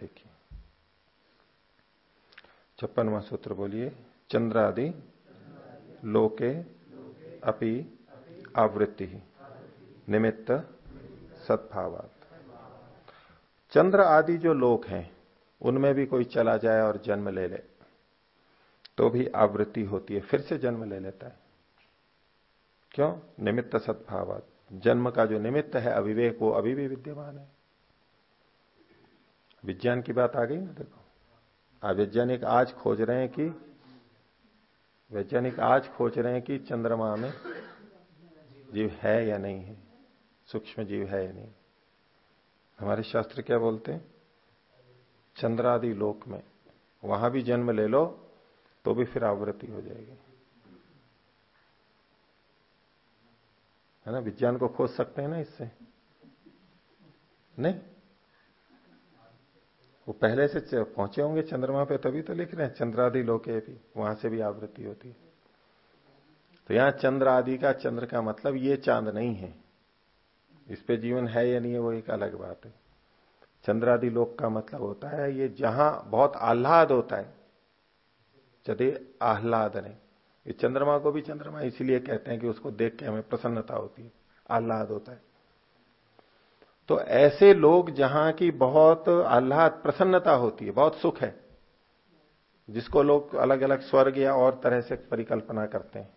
देखिए। छप्पनवा सूत्र बोलिए, चंद्रादि लोके अपि आवृत्ति, निमित्त सद्भावात। चंद्र आदि जो लोक हैं, उनमें भी कोई चला जाए और जन्म ले ले तो भी आवृत्ति होती है, फिर से जन्म ले लेता है। क्यों? निमित्त सद्भावात। जन्म का जो निमित्त है, अविवेक, वो अभी भी विद्यमान है। विज्ञान की बात आ गई ना, देखो। वैज्ञानिक आज खोज रहे हैं कि, वैज्ञानिक आज खोज रहे हैं कि चंद्रमा में जीव है या नहीं है, सूक्ष्म जीव है या नहीं। हमारे शास्त्र क्या बोलते हैं? चंद्रादि लोक में, वहाँ भी जन्म ले लो तो भी फिर आवृत्ति हो जाएगी। है ना? विज्ञान को खोज सकते हैं ना इससे? नहीं? वो पहले से पहुँचे होंगे चंद्रमा पे तभी तो लिख रहे हैं, चंद्रादि लोके भी, वहाँ से भी आवृत्ति होती है। तो यहाँ चंद्र आदि का चंद्र का मतलब ये चाँद नहीं है। इस पे जीवन है या नहीं है, वो एक अलग बात है। चंद्रादि लोक का मतलब होता है, ये जहाँ बहुत आह्लाद होता है चदे आह्लाद नहीं। ये चंद्रमा को भी चंद्रमा, इसलिए कहते हैं कि उसको देख के हमें प्रसन्नता होती है, आह्लाद होता है। तो ऐसे लोग जहाँ की बहुत आह्लाद, प्रसन्नता होती है, बहुत सुख है, जिसको लोग अलग अलग स्वर्ग या और तरह से परिकल्पना करते हैं।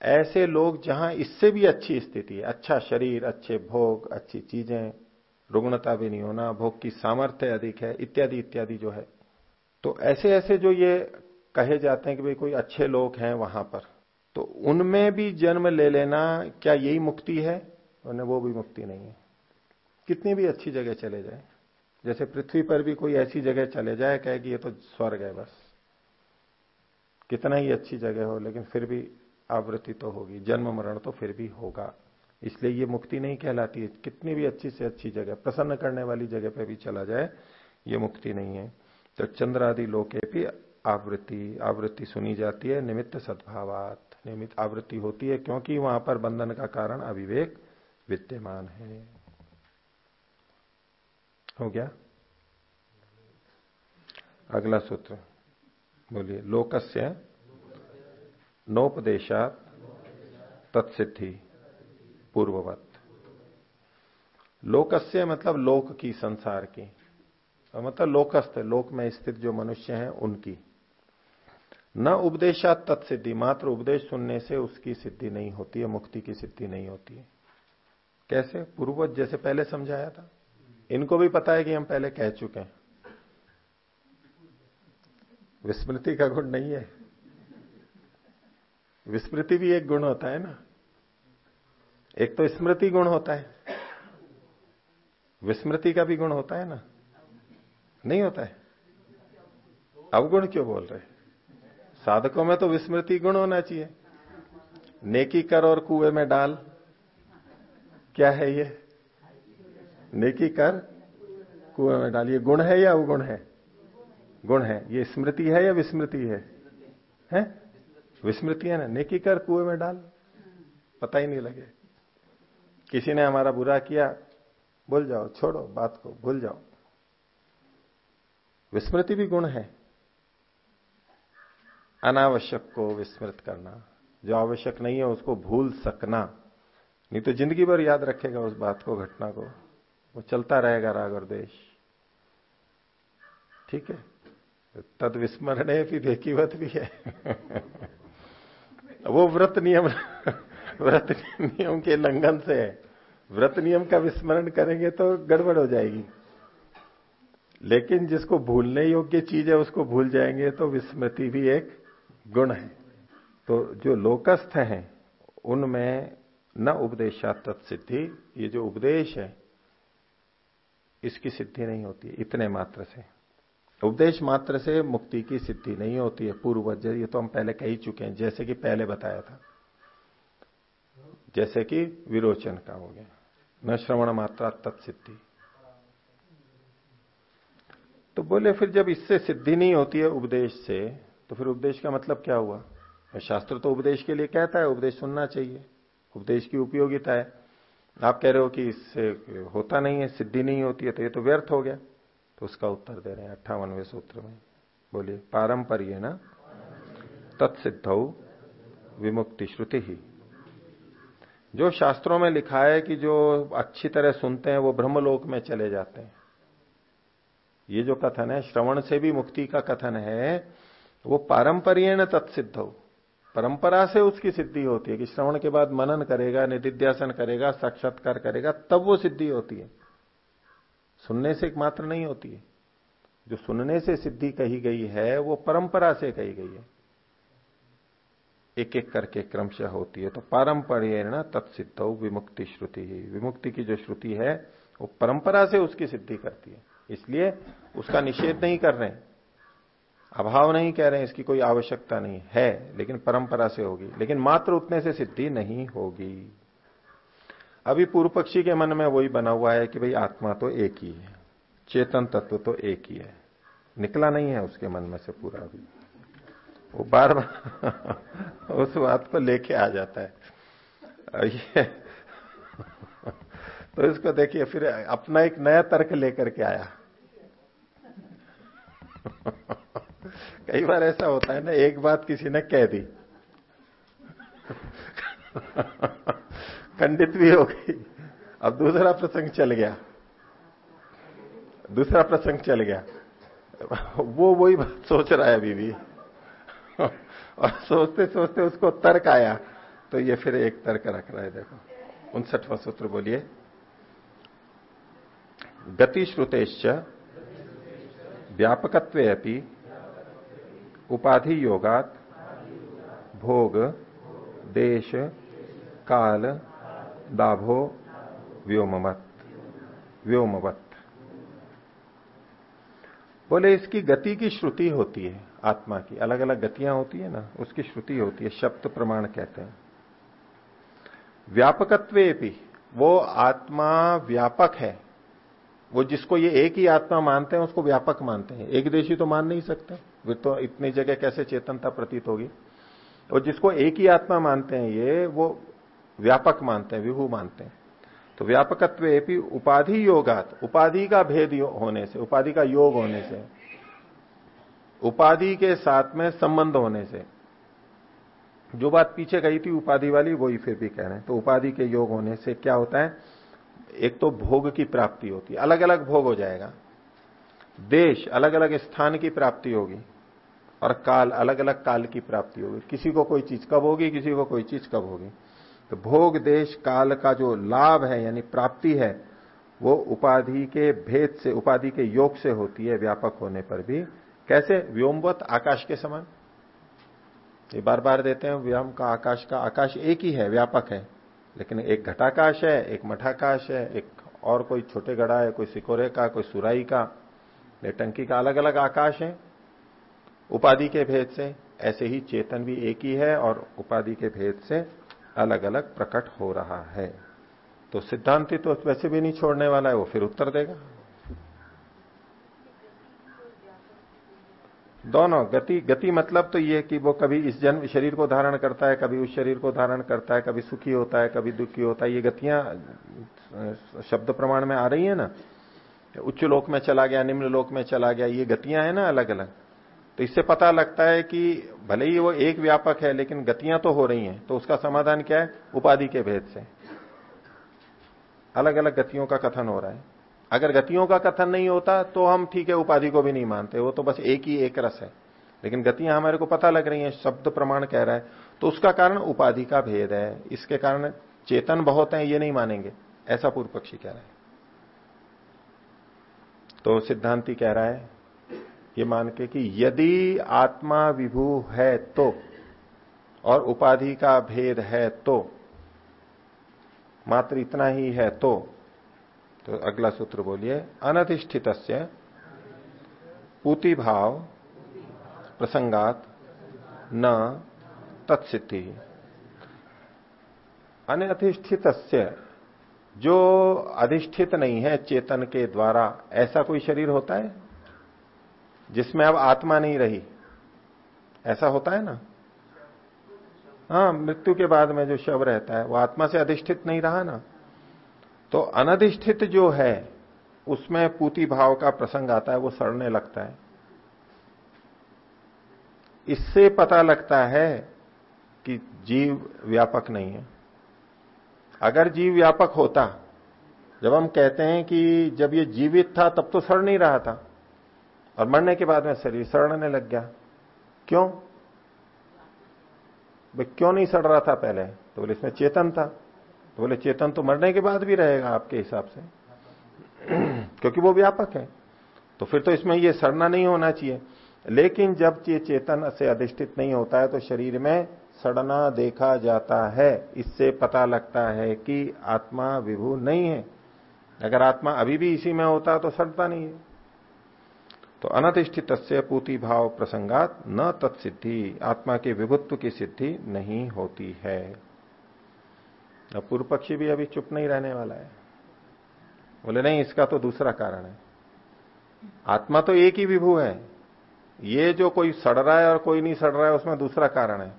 ऐसे लोग जहाँ इससे भी अच्छी स्थिति है अच्छा शरीर, अच्छे भोग, अच्छी चीज़ें, रुग्णता भी नहीं होना, भोग की सामर्थ्य अधिक है, इत्यादि इत्यादि जो है। तो ऐसे ऐसे जो ये कहे जाते हैं कि भाई कोई अच्छे लोग हैं वहाँ पर तो उनमें भी जन्म ले लेना क्या यही मुक्ति है? उन्हें वो भी मुक्ति नहीं है। कितनी भी अच्छी जगह चले जाए, जैसे पृथ्वी पर भी कोई ऐसी जगह चले जाए, कहे कि ये तो स्वर्ग है बस। कितना ही अच्छी जगह हो, लेकिन फिर भी आवृत्ति तो होगी, जन्म मरण तो फिर भी होगा। इसलिए ये मुक्ति नहीं कहलाती है। कितनी भी अच्छी से अच्छी जगह, प्रसन्न करने वाली जगह पर भी चला जाए, ये मुक्ति नहीं है। तो चंद्र आदि लोके भी आवृत्ति आवृत्ति सुनी जाती है, निमित्त सद्भावात। निमित्त आवृत्ति होती है, क्योंकि वहाँ पर बंधन का कारण अविवेक विद्यमान है। हो गया? अगला सूत्र, बोलिए, लोकस्य नोपदेशा तत्सिद्धि, पूर्ववत। लोकस्य मतलब लोक की, संसार की। मतलब लोकस्थ, लोक में स्थित जो मनुष्य हैं, उनकी। न उपदेशा तत्सिद्धि, मात्र उपदेश सुनने से उसकी सिद्धि नहीं होती है, मुक्ति की सिद्धि नहीं होती है। कैसे? पूर्वज जैसे पहले समझाया था। इनको भी पता है कि हम पहले कह चुके हैं। विस्मृति का गुण नहीं है। विस्मृति भी एक गुण होता है ना। एक तो स्मृति गुण होता है। विस्मृति का भी गुण होता है ना। नहीं होता है। अवगुण क्यों बोल रहे साधकों में तो विस्मृति गुण होना चाहिए। नेकी कर और कुएँ में डाल। क्या है ये? नेकी कर, कुएँ में डाल ये गुण है या अवगुण है? गुण है। ये स्मृति है या विस्मृति है? हैं? विस्मृति है ना। नेकी कर, कुएँ में डाल। पता ही नहीं लगे। किसी ने हमारा बुरा किया, भूल जाओ, छोड़ो बात को, भूल जाओ। विस्मृति भी गुण है। अनावश्यक को विस्मृत करना। जो आवश्यक नहीं है उसको भूल सकना। नहीं तो ज़िंदगी भर याद रखेगा उस बात को, घटना को। वो चलता रहेगा राग और देश। ठीक है? तद विस्मरण भी देखीवत भी है। वो व्रत नियम व्रत नियम के लंघन से है। व्रत नियम का विस्मरण करेंगे तो गड़बड़ हो जाएगी। लेकिन जिसको भूलने योग्य चीज़ है, उसको भूल जाएँगे तो विस्मृति भी एक गुण है। तो जो लोकस्थ हैं, उनमें न उपदेशा तत्सिद्धि ये जो उपदेश है, इसकी सिद्धि नहीं होती, इतने मात्र से। उपदेश मात्र से मुक्ति की सिद्धि नहीं होती है, पूर्वज, ये तो हम पहले कह ही चुके हैं, जैसे कि पहले बताया था। जैसे कि विरोचन का हो गया। न श्रवण मात्रा तत्सिद्धि तो बोले, फिर जब इससे सिद्धि नहीं होती है उपदेश से तो फिर उपदेश का मतलब क्या हुआ? शास्त्र तो उपदेश के लिए कहता है, उपदेश सुनना चाहिए। उपदेश की उपयोगिता है। आप कह रहे हो कि इससे होता नहीं है, सिद्धि नहीं होती है तो ये तो व्यर्थ हो गया। तो उसका उत्तर दे रहे हैं अट्ठावनवे सूत्र में। बोलिए, पारंपरिय ना तत्सिद्ध विमुक्ति श्रुति ही। जो शास्त्रों में लिखा है कि जो अच्छी तरह सुनते हैं, वो ब्रह्मलोक में चले जाते हैं। ये जो कथन है, श्रवण से भी मुक्ति का कथन है, वो पारंपरिय तत्सिद्ध। परंपरा से उसकी सिद्धि होती है कि श्रवण के बाद मनन करेगा, निधिध्यासन करेगा, साक्षात्कार करेगा, तब वो सिद्धि होती है। सुनने से मात्र नहीं होती है। जो सुनने से सिद्धि कही गई है, वो परंपरा से कही गई है। एक एक करके क्रमशः होती है। तो पारंपरिक ना तत्सिद्ध विमुक्ति श्रुति। ही विमुक्ति की जो श्रुति है, वो परंपरा से उसकी सिद्धि करती है। इसलिए उसका निषेध नहीं कर रहे अभाव नहीं कह रहे हैं, इसकी कोई आवश्यकता नहीं है, लेकिन परंपरा से होगी। लेकिन मात्र उतने से सिद्धि नहीं होगी। अभी पूर्व पक्षी के मन में वही बना हुआ है कि भाई आत्मा तो एक ही है, चेतन तत्व तो एक ही है। निकला नहीं है उसके मन में से पूरा अभी। वो बार बार उस बात को लेके आ जाता है। ये तो इसको देखिए, फिर अपना एक नया तर्क लेकर के आया। कई बार ऐसा होता है ना, एक बात किसी ने कह दी। खंडित भी हो गई। अब दूसरा प्रसंग चल गया। दूसरा प्रसंग चल गया। वो वही बात सोच रहा है अभी भी और सोचते सोचते उसको तर्क आया। तो ये फिर एक तर्क रख रहा है, देखो। उनसठवा सूत्र बोलिए। गति श्रुतेश्च व्यापकत्व अपनी उपाधि योगात भोग, देश, काल दाभो व्योमवत व्योमवत। बोले, इसकी गति की श्रुति होती है, आत्मा की। अलग अलग गतियाँ होती है ना, उसकी श्रुति होती है, शब्द प्रमाण कहते हैं। व्यापकत्व भी वो आत्मा व्यापक है। वो जिसको ये एक ही आत्मा मानते हैं, उसको व्यापक मानते हैं। एक देशी तो मान नहीं सकते। फिर तो इतनी जगह कैसे चेतनता प्रतीत होगी? और जिसको एक ही आत्मा मानते हैं ये, वो व्यापक मानते हैं, विभू मानते हैं। तो व्यापकत्व उपाधि योगात, उपाधि का भेद होने से, उपाधि का योग होने से, उपाधि के साथ में संबंध होने से। जो बात पीछे गई थी उपाधि वाली, वही फिर भी कह रहे हैं। तो उपाधि के योग होने से क्या होता है? एक तो भोग की प्राप्ति होती है। अलग अलग भोग हो जाएगा। देश अलग अलग स्थान की प्राप्ति होगी। और काल अलग अलग काल की प्राप्ति होगी। किसी को कोई चीज़ कब होगी, किसी को कोई चीज़ कब होगी। तो भोग, देश, काल का जो लाभ है, यानी प्राप्ति है, वो उपाधि के भेद से, उपाधि के योग से होती है, व्यापक होने पर भी। कैसे? व्योमवत, आकाश के समान। ये बार बार देते हैं, व्योम का आकाश का आकाश एक ही है, व्यापक है। लेकिन एक घटाकाश है, एक मठाकाश है, एक और कोई छोटे घड़ा है, कोई सिकोरे का, कोई सुराई का। टंकी का अलग अलग आकाश है। उपाधि के भेद से, ऐसे ही चेतन भी एक ही है और उपाधि के भेद से अलग अलग प्रकट हो रहा है। तो सिद्धांति तो वैसे भी नहीं छोड़ने वाला है, वो फिर उत्तर देगा। दोनों, गति गति मतलब तो ये कि वो कभी इस जन्म, शरीर को धारण करता है, कभी उस शरीर को धारण करता है, कभी सुखी होता है, कभी दुखी होता है। ये गतियाँ शब्द प्रमाण में आ रही है ना? उच्च लोक में चला गया, निम्न लोक में चला गया, ये गतियाँ है ना अलग अलग तो इससे पता लगता है कि भले ही वो एक व्यापक है, लेकिन गतियाँ तो हो रही हैं। तो उसका समाधान क्या है? उपाधि के भेद से। अलग अलग गतियों का कथन हो रहा है। अगर गतियों का कथन नहीं होता तो हम ठीक है, उपाधि को भी नहीं मानते। वो तो बस एक ही एक रस है। लेकिन गतियाँ हमारे को पता लग रही हैं, शब्द प्रमाण कह रहा है। तो उसका कारण उपाधि का भेद है। इसके कारण चेतन बहुत है, ये नहीं मानेंगे। ऐसा पूर्व पक्षी कह रहा है। तो सिद्धांति कह रहा है ये मान के कि यदि आत्मा विभू है तो और उपाधि का भेद है तो मात्र इतना ही है तो तो अगला सूत्र बोलिए अनधिष्ठित पूति भाव प्रसंगात न तत्सिद्धि। अनधिष्ठित जो अधिष्ठित नहीं है चेतन के द्वारा, ऐसा कोई शरीर होता है? जिसमें अब आत्मा नहीं रही। ऐसा होता है ना? हाँ मृत्यु के बाद में जो शव रहता है, वो आत्मा से अधिष्ठित नहीं रहा ना। तो अनधिष्ठित जो है, उसमें पूती भाव का प्रसंग आता है, वो सड़ने लगता है। इससे पता लगता है कि जीव व्यापक नहीं है। अगर जीव व्यापक होता, जब हम कहते हैं कि जब ये जीवित था, तब तो सड़ नहीं रहा था। और मरने के बाद में शरीर सड़ने लग गया। क्यों? क्यों नहीं सड़ रहा था पहले? तो बोले, इसमें चेतन था। तो बोले, चेतन तो मरने के बाद भी रहेगा आपके हिसाब से। क्योंकि वो व्यापक है। तो फिर तो इसमें ये सड़ना नहीं होना चाहिए। लेकिन जब ये चेतन से अधिष्ठित नहीं होता है तो शरीर में सड़ना देखा जाता है। इससे पता लगता है कि आत्मा विभू नहीं है। अगर आत्मा अभी भी इसी में होता तो सड़ता नहीं है। तो अनधिष्ठित पूति भाव प्रसंगात न तत्सिद्धि, आत्मा के विभुत्व की सिद्धि नहीं होती है। अब पूर्व पक्षी भी अभी चुप नहीं रहने वाला है। बोले, नहीं, इसका तो दूसरा कारण है। आत्मा तो एक ही विभू है। ये जो कोई सड़ रहा है और कोई नहीं सड़ रहा है, उसमें दूसरा कारण है।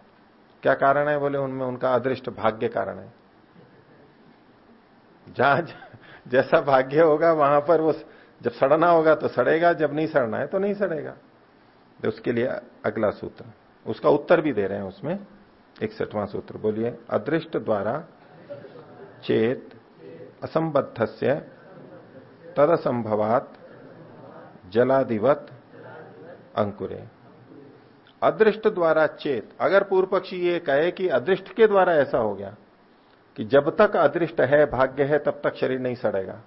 क्या कारण है? बोले, उनमें उनका अदृष्ट भाग्य कारण है। जहाँ जैसा भाग्य होगा, वहाँ पर वो जब सड़ना होगा तो सड़ेगा, जब नहीं सड़ना है तो नहीं सड़ेगा। तो उसके लिए अगला सूत्र। उसका उत्तर भी दे रहे हैं उसमें, इकसठवां सूत्र। बोलिए, अदृष्ट द्वारा चेत असंबद्ध से तद असंभवात जलादिवत अंकुरे। अदृष्ट द्वारा चेत। अगर पूर्व पक्षी ये कहे कि अदृष्ट के द्वारा ऐसा हो गया, कि जब तक अदृष्ट है, भाग्य है, तब तक शरीर नहीं सड़ेगा।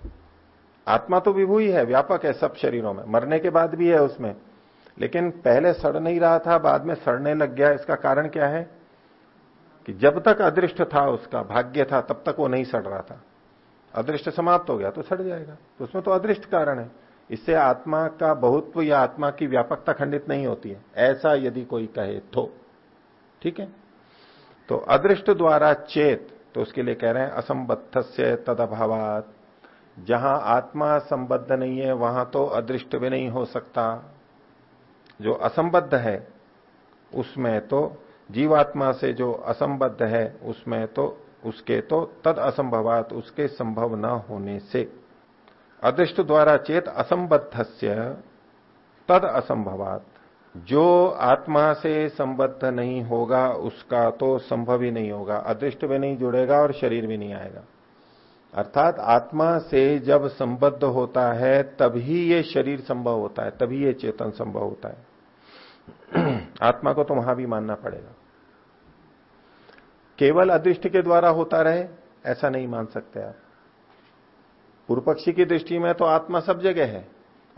आत्मा तो विभू ही है, व्यापक है सब शरीरों में। मरने के बाद भी है उसमें। लेकिन पहले सड़ नहीं रहा था, बाद में सड़ने लग गया। इसका कारण क्या है? कि जब तक अदृष्ट था उसका, भाग्य था, तब तक वो नहीं सड़ रहा था। अदृष्ट समाप्त हो गया तो सड़ जाएगा। तो उसमें तो अदृष्ट कारण है। इससे आत्मा का बहुत्व या आत्मा की व्यापकता खंडित नहीं होती है। ऐसा यदि कोई कहे तो। ठीक है? तो अदृष्ट द्वारा चेत तो उसके लिए कह रहे हैं असंबद्ध से तद अभावात जहाँ आत्मा संबद्ध नहीं है, वहाँ तो अदृष्ट भी नहीं हो सकता। जो असंबद्ध है, उसमें तो जीवात्मा से जो असंबद्ध है, उसमें तो उसके तो तद असंभवात, उसके संभव न होने से। अदृष्ट द्वारा चेत असंबद्ध तद असंभवात। जो आत्मा से संबद्ध नहीं होगा, उसका तो संभव ही नहीं होगा। अदृष्ट भी नहीं जुड़ेगा और शरीर भी नहीं आएगा। अर्थात आत्मा से जब संबद्ध होता है, तभी ये शरीर संभव होता है, तभी ये चेतन संभव होता है। आत्मा को तो वहाँ भी मानना पड़ेगा। केवल अदृष्ट के द्वारा होता रहे, ऐसा नहीं मान सकते आप। पूर्व पक्षी की दृष्टि में तो आत्मा सब जगह है,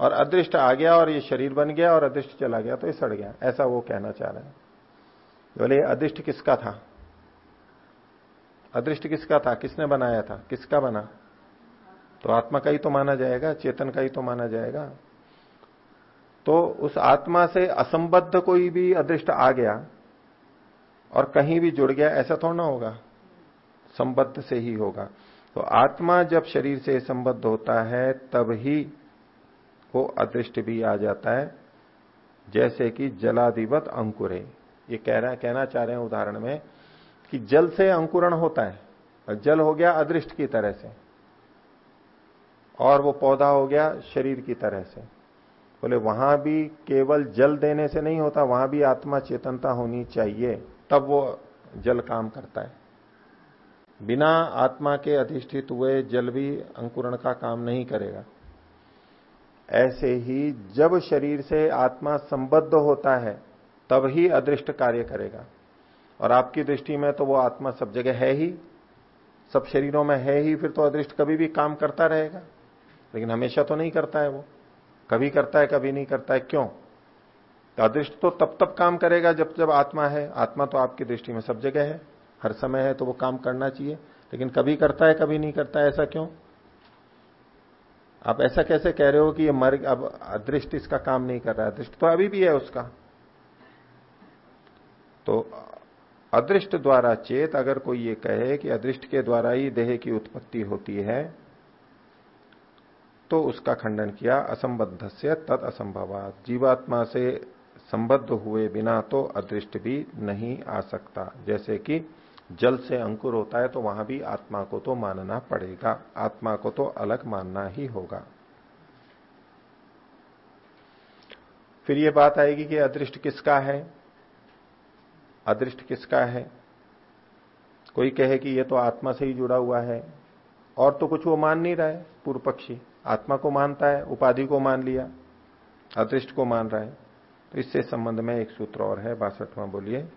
और अदृष्ट आ गया और ये शरीर बन गया और अदृष्ट चला गया तो ये सड़ गया, ऐसा वो कहना चाह रहे हैं। बोले अदृष्ट किसका था? अदृष्ट किसका था? किसने बनाया था? किसका बना? तो आत्मा का ही तो माना जाएगा, चेतन का ही तो माना जाएगा। तो उस आत्मा से असंबद्ध कोई भी अदृष्ट आ गया और कहीं भी जुड़ गया, ऐसा थोड़ा ना होगा। संबद्ध से ही होगा। तो आत्मा जब शरीर से संबद्ध होता है, तब ही वो अदृष्ट भी आ जाता है, जैसे कि जलादिवत अंकुरे। ये कह रहा कहना चाह रहे हैं उदाहरण में कि जल से अंकुरण होता है और जल हो गया अदृष्ट की तरह से। और वो पौधा हो गया शरीर की तरह से। बोले, वहाँ भी केवल जल देने से नहीं होता, वहाँ भी आत्मा चेतनता होनी चाहिए। तब वो जल काम करता है। बिना आत्मा के अधिष्ठित हुए जल भी अंकुरण का काम नहीं करेगा। ऐसे ही जब शरीर से आत्मा संबद्ध होता है, तब ही अदृष्ट कार्य करेगा। और आपकी दृष्टि में तो वो आत्मा सब जगह है ही, सब शरीरों में है ही, फिर तो अदृष्ट कभी भी काम करता रहेगा। लेकिन हमेशा तो नहीं करता है वो। कभी करता है, कभी नहीं करता है, क्यों? तो अदृष्ट तो तब तब काम करेगा जब जब आत्मा है। आत्मा तो आपकी दृष्टि में सब जगह है, हर समय है तो वो काम करना चाहिए। लेकिन कभी करता है, कभी नहीं करता है, ऐसा क्यों? आप ऐसा कैसे कह रहे हो कि ये मर्ग, अब अदृष्ट इसका काम नहीं कर रहा है? अदृष्ट तो अभी भी है उसका। तो अदृष्ट द्वारा चेत अगर कोई ये कहे कि अदृष्ट के द्वारा ही देह की उत्पत्ति होती है तो उसका खंडन किया असंबद्ध से तद असंभवात। जीवात्मा से संबद्ध हुए बिना तो अदृष्ट भी नहीं आ सकता। जैसे कि जल से अंकुर होता है तो वहाँ भी आत्मा को तो मानना पड़ेगा। आत्मा को तो अलग मानना ही होगा। फिर ये बात आएगी कि अदृष्ट किसका है? अदृष्ट किसका है? कोई कहे कि ये तो आत्मा से ही जुड़ा हुआ है। और तो कुछ वो मान नहीं रहा है, पूर्व पक्षी। आत्मा को मानता है, उपाधि को मान लिया, अदृष्ट को मान रहा है। तो इससे संबंध में एक सूत्र और है, बासठवां बोलिए।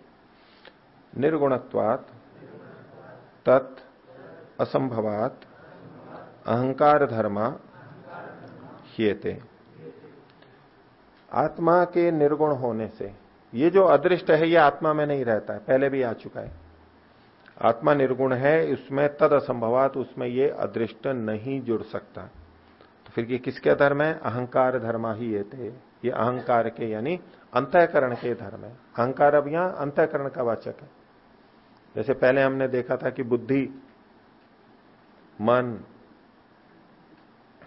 निर्गुणत्वात तत् असंभवात अहंकार धर्मा हियते। आत्मा के निर्गुण होने से ये जो अदृष्ट है, ये आत्मा में नहीं रहता है, पहले भी आ चुका है। आत्मा निर्गुण है, उसमें तद असंभवात, उसमें ये अदृष्ट नहीं जुड़ सकता। तो फिर ये किसके धर्म है? अहंकार धर्मा ही ये थे। ये अहंकार के यानी अंतःकरण के धर्म है। अहंकार अब यहाँ अंतःकरण का वाचक है। जैसे पहले हमने देखा था कि बुद्धि, मन,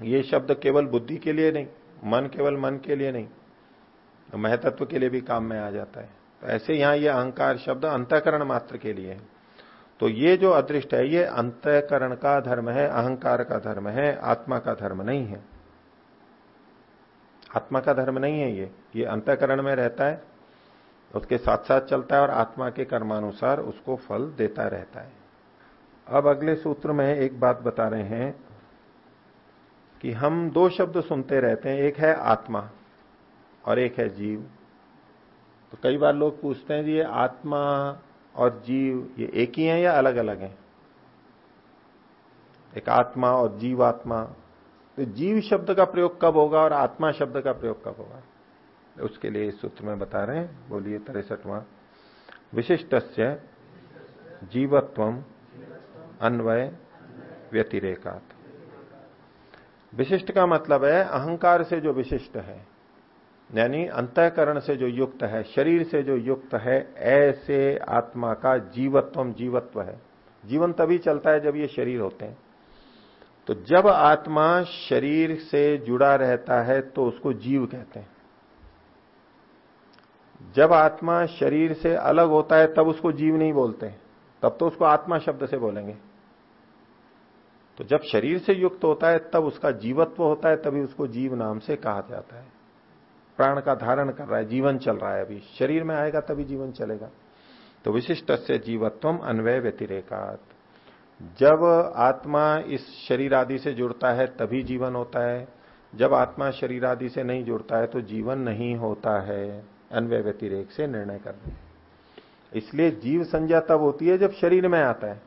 ये शब्द केवल बुद्धि के लिए नहीं, मन केवल मन के लिए नहीं। तो के लिए भी काम में आ जाता है। तो ऐसे यहाँ ये अहंकार शब्द अंतकरण मात्र के लिए है। तो ये जो अदृष्ट है, ये अंतकरण का धर्म है, अहंकार का धर्म है, आत्मा का धर्म नहीं है। आत्मा का धर्म नहीं है ये। ये अंतकरण में रहता है, उसके साथ साथ चलता है और आत्मा के कर्मानुसार उसको फल देता रहता है। अब अगले सूत्र में एक बात बता रहे हैं कि हम दो शब्द सुनते रहते हैं। एक है आत्मा। और एक है जीव। तो कई बार लोग पूछते हैं जी, ये आत्मा और जीव, ये एक ही है या अलग अलग हैं? एक आत्मा और जीवात्मा। तो जीव शब्द का प्रयोग कब होगा और आत्मा शब्द का प्रयोग कब होगा? उसके लिए इस सूत्र में बता रहे हैं। बोलिए तिरसठवा। विशिष्ट से जीवत्व अन्वय व्यतिरेकात। विशिष्ट का मतलब है, अहंकार से जो विशिष्ट है यानी अंतकरण से जो युक्त है, शरीर से जो युक्त है, ऐसे आत्मा का जीवत्व जीवत्व है। जीवन तभी चलता है जब ये शरीर होते हैं। तो जब आत्मा शरीर से जुड़ा रहता है तो उसको जीव कहते हैं। जब आत्मा शरीर से अलग होता है, तब उसको जीव नहीं बोलते तब तो उसको आत्मा शब्द से बोलेंगे। तो जब शरीर से युक्त होता है, तब उसका जीवत्व होता है, तभी उसको जीव नाम से कहा जाता है। प्राण का धारण कर रहा है, जीवन चल रहा है अभी। शरीर में आएगा तभी जीवन चलेगा। तो विशिष्ट से जीवत्व अन्वय व्यतिरेकात। जब आत्मा इस शरीर आदि से जुड़ता है, तभी जीवन होता है। जब आत्मा शरीर आदि से नहीं जुड़ता है तो जीवन नहीं होता है। अन्वय व्यतिरेक से निर्णय करने इसलिए जीव संज्ञा तब होती है जब शरीर में आता है।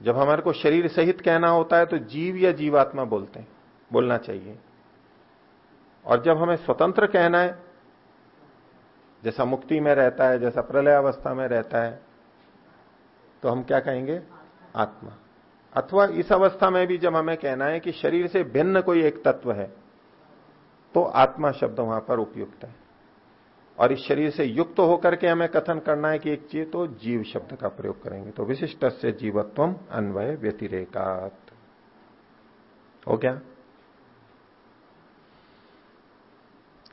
जब हमारे को शरीर सहित कहना होता है तो जीव या जीवात्मा बोलते हैं, बोलना चाहिए। और जब हमें स्वतंत्र कहना है, जैसा मुक्ति में रहता है, जैसा प्रलय अवस्था में रहता है तो हम क्या कहेंगे? आत्मा। अथवा इस अवस्था में भी जब हमें कहना है कि शरीर से भिन्न कोई एक तत्व है तो आत्मा शब्द वहाँ पर उपयुक्त है। और इस शरीर से युक्त तो होकर के हमें कथन करना है कि एक चीज़ तो जीव शब्द का प्रयोग करेंगे। तो विशिष्ट से जीवत्व अन्वय व्यतिरेकात। हो गया?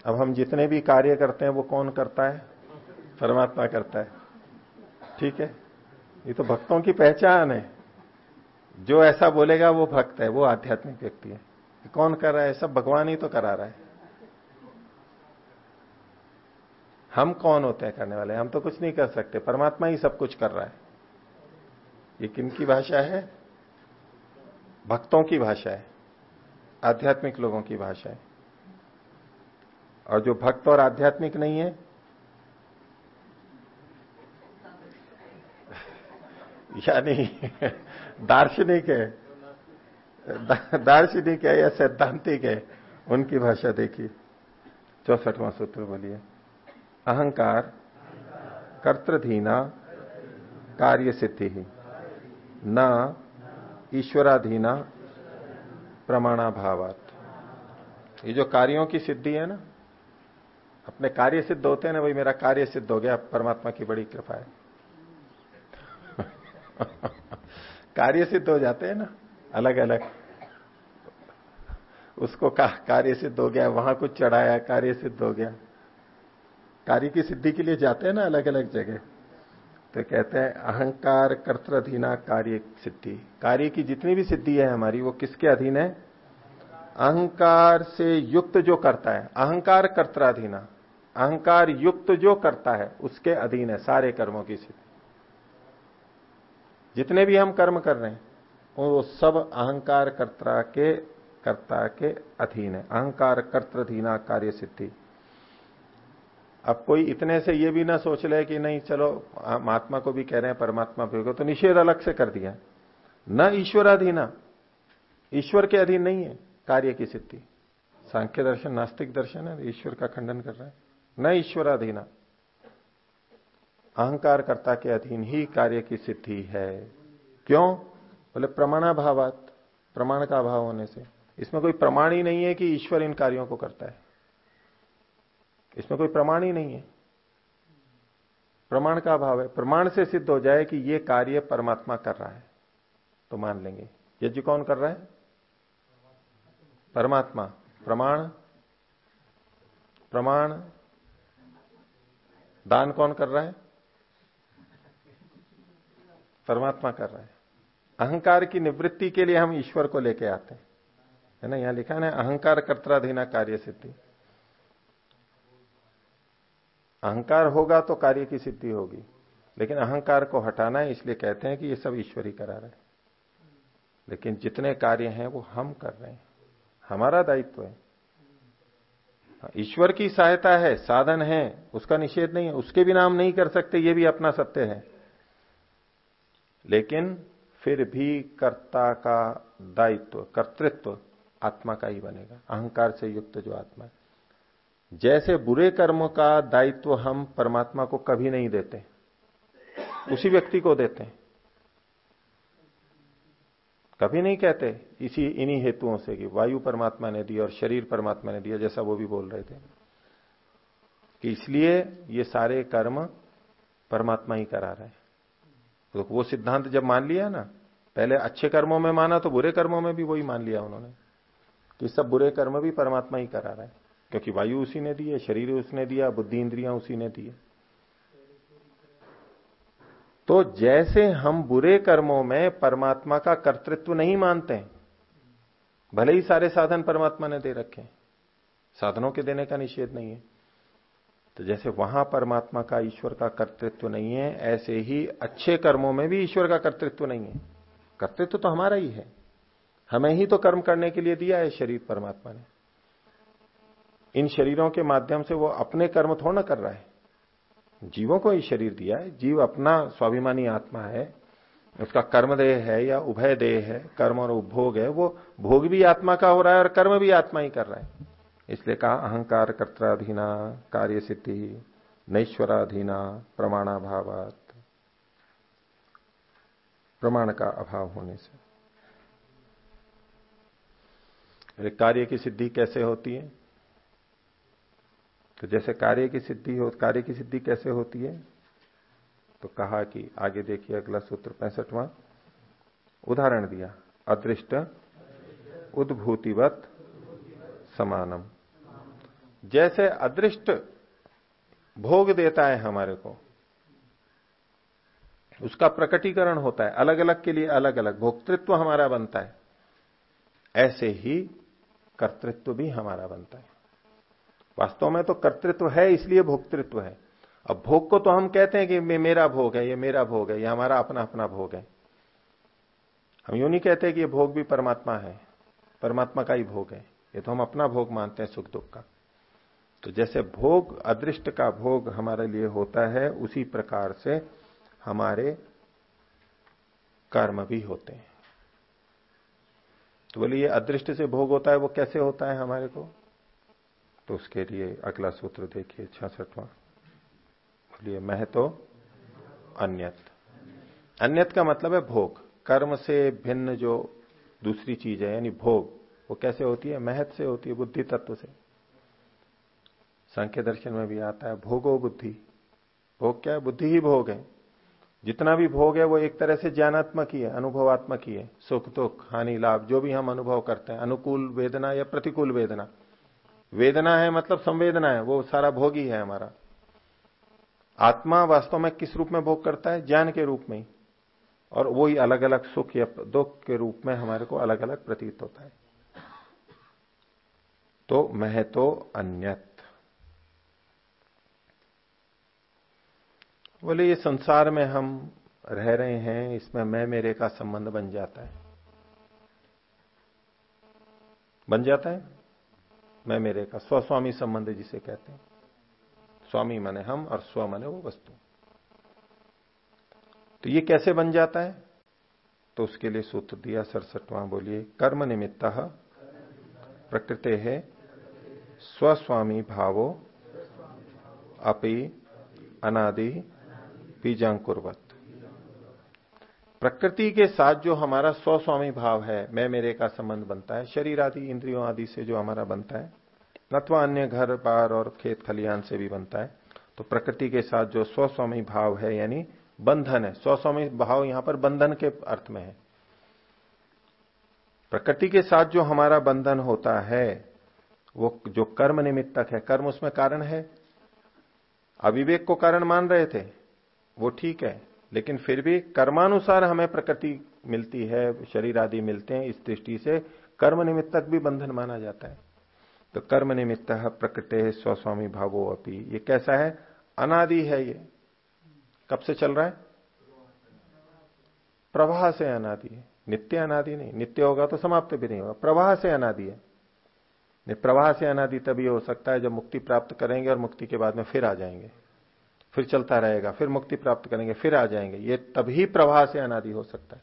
अब हम जितने भी कार्य करते हैं, वो कौन करता है? परमात्मा करता है। ठीक है? ये तो भक्तों की पहचान है। जो ऐसा बोलेगा, वो भक्त है, वो आध्यात्मिक व्यक्ति है। कौन कर रहा है? सब भगवान ही तो करा रहा है। हम कौन होते हैं करने वाले? हम तो कुछ नहीं कर सकते। परमात्मा ही सब कुछ कर रहा है। ये किन की भाषा है? भक्तों की भाषा है। आध्यात्मिक लोगों की भाषा है। और जो भक्त और आध्यात्मिक नहीं है? यानी, दार्शनिक है। दार्शनिक है या सैद्धांतिक है? उनकी भाषा देखिए। चौसठवां सूत्र बोलिए। अहंकार कर्तधीना कार्य सिद्धि ही न ईश्वराधीना प्रमाणाभावात। ये जो कार्यों की सिद्धि है ना अपने कार्य सिद्ध होते हैं ना, भाई मेरा कार्य सिद्ध हो गया, परमात्मा की बड़ी कृपा है। कार्य सिद्ध हो जाते हैं ना अलग अलग उसको कहा, कार्य सिद्ध हो गया, वहाँ कुछ चढ़ाया, कार्य सिद्ध हो गया। कार्य की सिद्धि के लिए जाते हैं ना अलग अलग जगह। तो कहते हैं, अहंकार कर्तधीना कार्य सिद्धि। कार्य की जितनी भी सिद्धि है हमारी, वो किसके अधीन है? अहंकार से युक्त जो करता है। अहंकार कर्तराधीना अहंकार युक्त जो करता है, उसके अधीन है सारे कर्मों की सिद्धि जितने भी हम कर्म कर रहे हैं, वो सब अहंकार कर्ता के कर्ता के अधीन है। अहंकार कर्तधीना कार्य सिद्धि। अब कोई इतने से ये भी ना सोच ले कि नहीं, चलो महात्मा को भी कह रहे हैं, परमात्मा भी तो निषेध अलग से कर दिया। न ईश्वराधीना, ईश्वर के अधीन नहीं है कार्य की सिद्धि। सांख्य दर्शन, नास्तिक दर्शन है, ईश्वर का खंडन कर रहा है। न ईश्वराधीना। अहंकार कर्ता के अधीन ही कार्य की सिद्धि है। क्यों? बोले, प्रमाणाभावात, प्रमाण का अभाव होने से। इसमें कोई प्रमाण ही नहीं है कि ईश्वर इन कार्यों को करता है। इसमें कोई प्रमाण ही नहीं है। प्रमाण का अभाव है। प्रमाण से सिद्ध हो जाए कि ये कार्य परमात्मा कर रहा है तो मान लेंगे। यज्ञ कौन कर रहा है? परमात्मा। प्रमाण प्रमाण दान कौन कर रहा है? परमात्मा कर रहा है। अहंकार की निवृत्ति के लिए हम ईश्वर को लेके आते हैं। है ना? यहाँ लिखा है अहंकार कर्तराधीना कार्य सिद्धि अहंकार होगा तो कार्य की सिद्धि होगी लेकिन अहंकार को हटाना है इसलिए कहते हैं कि ये सब ईश्वरी करा रहे लेकिन जितने कार्य हैं वो हम कर रहे हैं। हमारा दायित्व है हाँ, ईश्वर की सहायता है, साधन है, उसका निषेध नहीं है, उसके भी नाम नहीं कर सकते, ये भी अपना सत्य है। लेकिन फिर भी कर्ता का दायित्व, कर्तृत्व आत्मा का ही बनेगा, अहंकार से युक्त जो आत्मा है। जैसे बुरे कर्म का दायित्व हम परमात्मा को कभी नहीं देते, उसी व्यक्ति को देते हैं। कभी नहीं कहते इसी, इन्हीं हेतुओं से कि वायु परमात्मा ने दी और शरीर परमात्मा ने दिया, जैसा वो भी बोल रहे थे। कि इसलिए ये सारे कर्म परमात्मा ही करा रहे हैं। तो वो सिद्धांत जब मान लिया ना, पहले अच्छे कर्मों में माना तो बुरे कर्मों में भी वही मान लिया उन्होंने, कि सब बुरे कर्म भी परमात्मा ही करा रहे हैं, क्योंकि वायु उसी ने दी है, शरीर उसने दिया, बुद्धि इंद्रिया उसी ने दी है। तो जैसे हम बुरे कर्मों में परमात्मा का कर्तृत्व नहीं मानते भले ही सारे साधन परमात्मा ने दे रखे साधनों के देने का निषेध नहीं है। तो जैसे वहाँ परमात्मा का ईश्वर का कर्तृत्व नहीं है, ऐसे ही अच्छे कर्मों में भी ईश्वर का कर्तृत्व नहीं है। कर्तृत्व तो हमारा ही है। हमें ही तो कर्म करने के लिए दिया है शरीर परमात्मा ने। इन शरीरों के माध्यम से वो अपने कर्म थोड़ा कर रहा है। जीवों को ही शरीर दिया है। जीव अपना स्वाभिमानी आत्मा है। उसका कर्म देह है या उभय देह है, कर्म और उपभोग है, वो भोग भी आत्मा का हो रहा है और कर्म भी आत्मा ही कर रहा है। इसलिए कहा, अहंकार कर्ताधीना कार्य सिद्धि, नैश्वराधीना, प्रमाणाभावात। प्रमाण का अभाव होने से। कार्य की सिद्धि कैसे होती है? तो जैसे कार्य की सिद्धि हो, कार्य की सिद्धि कैसे होती है? तो कहा कि आगे देखिए अगला सूत्र, पैंसठवां। उदाहरण दिया, अदृष्ट उद्भूतिवत समानम। जैसे अदृष्ट भोग देता है हमारे को, उसका प्रकटीकरण होता है अलग अलग के लिए अलग अलग भोक्तृत्व हमारा बनता है। ऐसे ही कर्तृत्व भी हमारा बनता है। वास्तव में तो कर्तृत्व है, इसलिए भोक्तृत्व है। अब भोग को तो हम कहते हैं कि मेरा भोग है, ये मेरा भोग है, ये हमारा अपना अपना भोग है। हम यूँ नहीं कहते कि ये भोग भी परमात्मा है, परमात्मा का ही भोग है, ये तो हम अपना भोग मानते हैं सुख दुख का। तो जैसे भोग, अदृष्ट का भोग हमारे लिए होता है, उसी प्रकार से हमारे कर्म भी होते हैं। तो बोलिए अदृष्ट से भोग होता है, वो कैसे होता है हमारे को? तो उसके लिए अगला सूत्र देखिए, छियासठवां। बोलिए, मह तो अन्यत। अन्यत का मतलब है भोग। कर्म से भिन्न जो दूसरी चीज़ है, यानी भोग, वो कैसे होती है? महत से होती है, बुद्धि तत्व से। संख्य दर्शन में भी आता है, भोगो बुद्धि। भोग क्या है? बुद्धि ही भोग है। जितना भी भोग है, वो एक तरह से ज्ञानात्मक ही है, अनुभवात्मक ही है। सुख दुख, हानि, लाभ, जो भी हम अनुभव करते हैं, अनुकूल वेदना या प्रतिकूल वेदना वेदना है मतलब संवेदना है, वो सारा भोग ही है हमारा। आत्मा वास्तव में किस रूप में भोग करता है? ज्ञान के रूप में और वो ही अलग अलग सुख या दुख के रूप में हमारे को अलग अलग प्रतीत होता है। तो मह तो अन्यत। बोले, ये संसार में हम रह रहे हैं, इसमें मैं मेरे का संबंध बन जाता है। बन जाता है? मैं मेरे का स्वस्वामी संबंध जिसे कहते हैं। स्वामी मने हम और स्व मने वो वस्तु। तो ये कैसे बन जाता है? तो उसके लिए सूत्र दिया, सड़सठवां बोलिए, कर्म निमित्त प्रकृति है स्वस्वामी भावो अपि अनादि बीजांकुर्वत प्रकृति के साथ जो हमारा स्वस्वामी भाव है, मैं मेरे का संबंध बनता है, शरीर आदि, इंद्रियों आदि से जो हमारा बनता है नथवा अन्य घर, बार और खेत खलियान से भी बनता है। तो प्रकृति के साथ जो स्वस्वामी भाव है, यानी बंधन है, स्वस्वामी भाव यहाँ पर बंधन के अर्थ में है। प्रकृति के साथ जो हमारा बंधन होता है, वो जो कर्म निमित्तक है, कर्म उसमें कारण है। अविवेक को कारण मान रहे थे, वो ठीक है। लेकिन फिर भी कर्मानुसार हमें प्रकृति मिलती है, शरीर आदि मिलते हैं, इस दृष्टि से कर्म निमित्तक भी बंधन माना जाता है। तो कर्म निमित्त प्रकृति स्वस्वामी भावो अपी। ये कैसा है? अनादि है ये। कब से चल रहा है? प्रवाह से अनादि है। नित्य अनादि नहीं। नित्य होगा तो समाप्त भी नहीं होगा। प्रवाह से अनादि है। प्रवाह से अनादि तभी हो सकता है जब मुक्ति प्राप्त करेंगे और मुक्ति के बाद में फिर आ जाएँगे। फिर चलता रहेगा, फिर मुक्ति प्राप्त करेंगे, फिर आ जाएँगे। ये तभी प्रवाह से अनादि हो सकता है।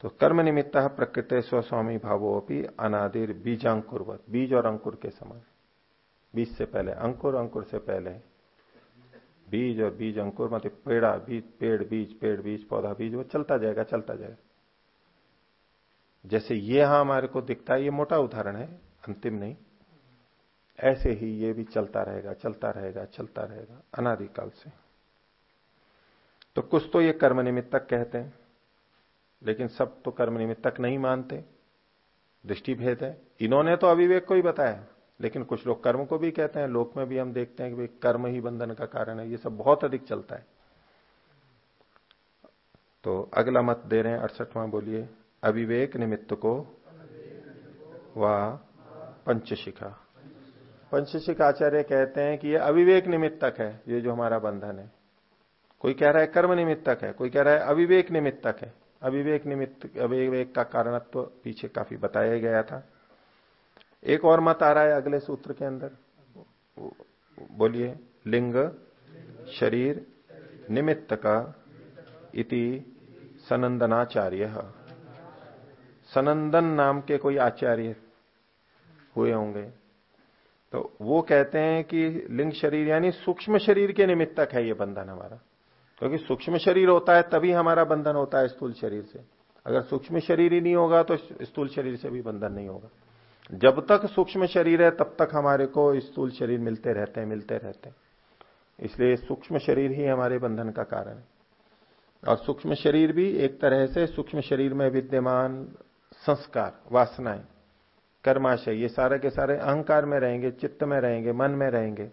तो कर्म निमित्त प्रकृति स्वस्वामी भावो अपनी अनादिर बीजांकुरवत बीज और अंकुर के समान। बीज से पहले अंकुर अंकुर से पहले बीज और बीज अंकुर मतलब पेड़ा, बीज, पेड़ बीज पेड़, बीज, पौधा, बीज, वो चलता जाएगा चलता जाएगा। जैसे ये यहाँ हमारे को दिखता है, ये मोटा उदाहरण है, अंतिम नहीं। ऐसे ही ये भी चलता रहेगा चलता रहेगा चलता रहेगा, अनादिकाल से। तो कुछ तो ये कर्म निमित्तक कहते हैं, लेकिन सब तो कर्म निमित्तक नहीं मानते। दृष्टि भेद है। इन्होंने तो अविवेक को ही बताया, लेकिन कुछ लोग कर्म को भी कहते हैं। लोक में भी हम देखते हैं कि भाई कर्म ही बंधन का कारण है, ये सब बहुत अधिक चलता है। तो अगला मत दे रहे हैं, अड़सठवां बोलिए, अविवेक निमित्त को व पंचशिखा। पंचशिक आचार्य कहते हैं कि ये अविवेक निमित्तक है, ये जो हमारा बंधन है। कोई कह रहा है कर्म निमित्तक है, कोई कह रहा है अविवेक निमित्तक है। अविवेक निमित्त, अविवेक का कारणत्व तो पीछे काफ़ी बताया गया था। एक और मत आ रहा है अगले सूत्र के अंदर। बोलिए, लिंग, शरीर निमित्त का इति सनंदनाचार्य। सनंदन नाम के कोई आचार्य हुए होंगे। तो वो कहते हैं कि लिंग शरीर यानी सूक्ष्म शरीर के निमित्तक है ये बंधन हमारा। क्योंकि सूक्ष्म शरीर होता है, तभी हमारा बंधन होता है स्थूल शरीर से। अगर सूक्ष्म शरीर ही नहीं होगा तो स्थूल शरीर से भी बंधन नहीं होगा। जब तक सूक्ष्म शरीर है, तब तक हमारे को स्थूल शरीर मिलते रहते हैं, मिलते रहते हैं। इसलिए सूक्ष्म शरीर ही हमारे बंधन का कारण है। और सूक्ष्म शरीर भी एक तरह से सूक्ष्म शरीर में विद्यमान संस्कार, वासनाएँ। कर्माशय ये सारे के सारे अहंकार में रहेंगे, चित्त में रहेंगे, मन में रहेंगे,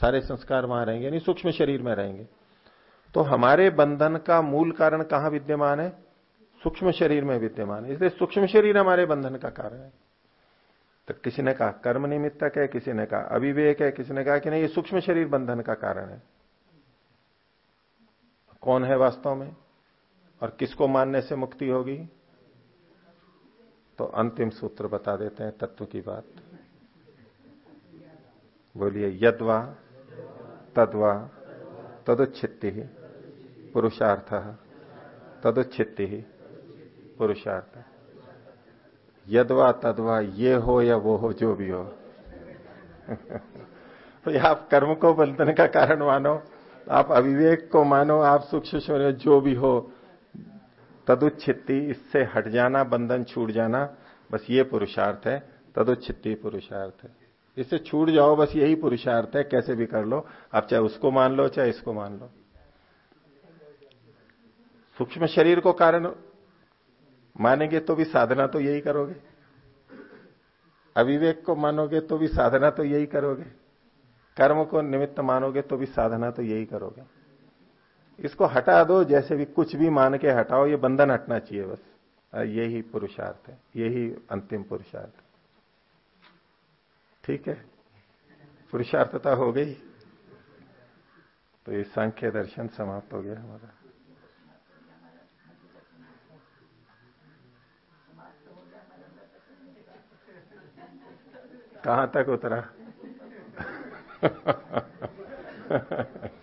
सारे संस्कार वहाँ रहेंगे, यानी सूक्ष्म शरीर में रहेंगे। तो हमारे बंधन का मूल कारण कहाँ विद्यमान है? सूक्ष्म शरीर में विद्यमान है। इसलिए सूक्ष्म शरीर हमारे बंधन का कारण है। तो किसी ने कहा कर्म निमित्तक है, किसी ने कहा अविवेक है, किसी ने कहा कि नहीं, ये सूक्ष्म शरीर बंधन का कारण है। कौन है वास्तव में? और किसको मानने से मुक्ति होगी? तो अंतिम सूत्र बता देते हैं तत्व की बात। बोलिए, यदवा, तदवा, तदुच्छित्ति, पुरुषार्थ तदुच्छित्ति, पुरुषार्थ। यदवा, तदवा, ये हो या वो हो, जो भी हो। तो आप कर्म को बंधन का कारण मानो, आप अविवेक को मानो, आप सूक्ष्म जो भी हो तदुच्छित्ति, इससे हट जाना, बंधन छूट जाना, बस ये पुरुषार्थ है। तदुच्छित्ति पुरुषार्थ है। इससे छूट जाओ, बस यही पुरुषार्थ है। कैसे भी कर लो। आप चाहे उसको मान लो, चाहे इसको मान लो। सूक्ष्म शरीर को कारण मानेंगे तो भी साधना तो यही करोगे। अविवेक को मानोगे तो भी साधना तो यही करोगे। कर्म को निमित्त मानोगे तो भी साधना तो यही करोगे। इसको हटा दो, जैसे भी कुछ भी मान के हटाओ, ये बंधन हटना चाहिए बस। यही पुरुषार्थ है, यही अंतिम पुरुषार्थ। ठीक है? पुरुषार्थता हो गई। तो ये सांख्य दर्शन समाप्त हो गया हमारा। कहाँ तक उतरा?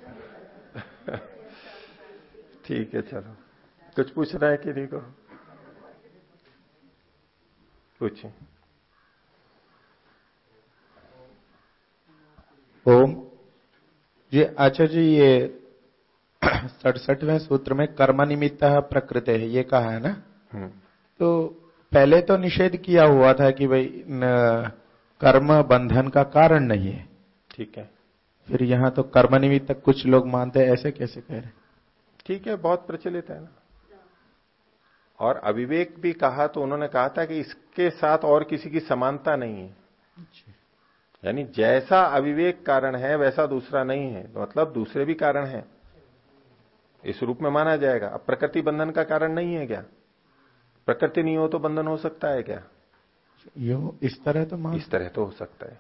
ठीक है चलो। कुछ पूछना है किसी को? पूछे ओम। जी अच्छा जी ये सड़सठवें सूत्र में कर्म निमित्त प्रकृति है ये कहा है ना? हम्म। तो पहले तो निषेध किया हुआ था कि भाई कर्म बंधन का कारण नहीं है। ठीक है। फिर यहाँ तो कर्म निमित्त कुछ लोग मानते हैं ऐसे कैसे कह रहे ठीक है बहुत प्रचलित है ना। और अविवेक भी कहा तो उन्होंने कहा था कि इसके साथ और किसी की समानता नहीं है। यानी जैसा अविवेक कारण है वैसा दूसरा नहीं है। तो मतलब दूसरे भी कारण है। इस रूप में माना जाएगा। अब प्रकृति बंधन का कारण नहीं है क्या? प्रकृति नहीं हो तो बंधन हो सकता है क्या? यो इस तरह तो मान इस तरह तो हो सकता है।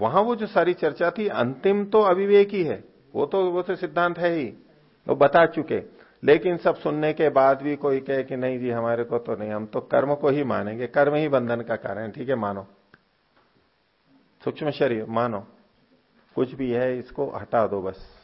वहाँ वो जो सारी चर्चा थी अंतिम तो अविवेक ही है। वो तो वो तो सिद्धांत है ही। वो बता चुके। लेकिन सब सुनने के बाद भी कोई कहे कि नहीं जी, हमारे को तो नहीं, हम तो कर्म को ही मानेंगे। कर्म ही बंधन का कारण ठीक है, मानो। सूक्ष्म शरीर, मानो। कुछ भी है, इसको हटा दो बस।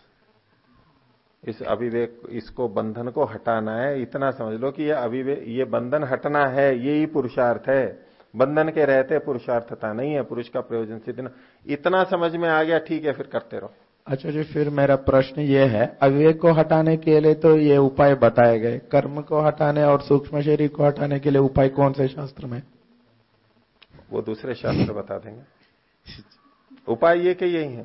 इस अभिवेक, इसको बंधन को हटाना है, इतना समझ लो कि ये अभिवेक ये बंधन हटना है, ये ही पुरुषार्थ है। बंधन के रहते पुरुषार्थता नहीं है, पुरुष का प्रयोजन सिद्ध इतना समझ में आ गया, ठीक है, फिर करते रहो। अच्छा जी फिर मेरा प्रश्न ये है अविवेक को हटाने के लिए तो ये उपाय बताए गए। कर्म को हटाने और सूक्ष्म शरीर को हटाने के लिए उपाय कौन से शास्त्र में? वो दूसरे शास्त्र बता देंगे। उपाय ये के यही है।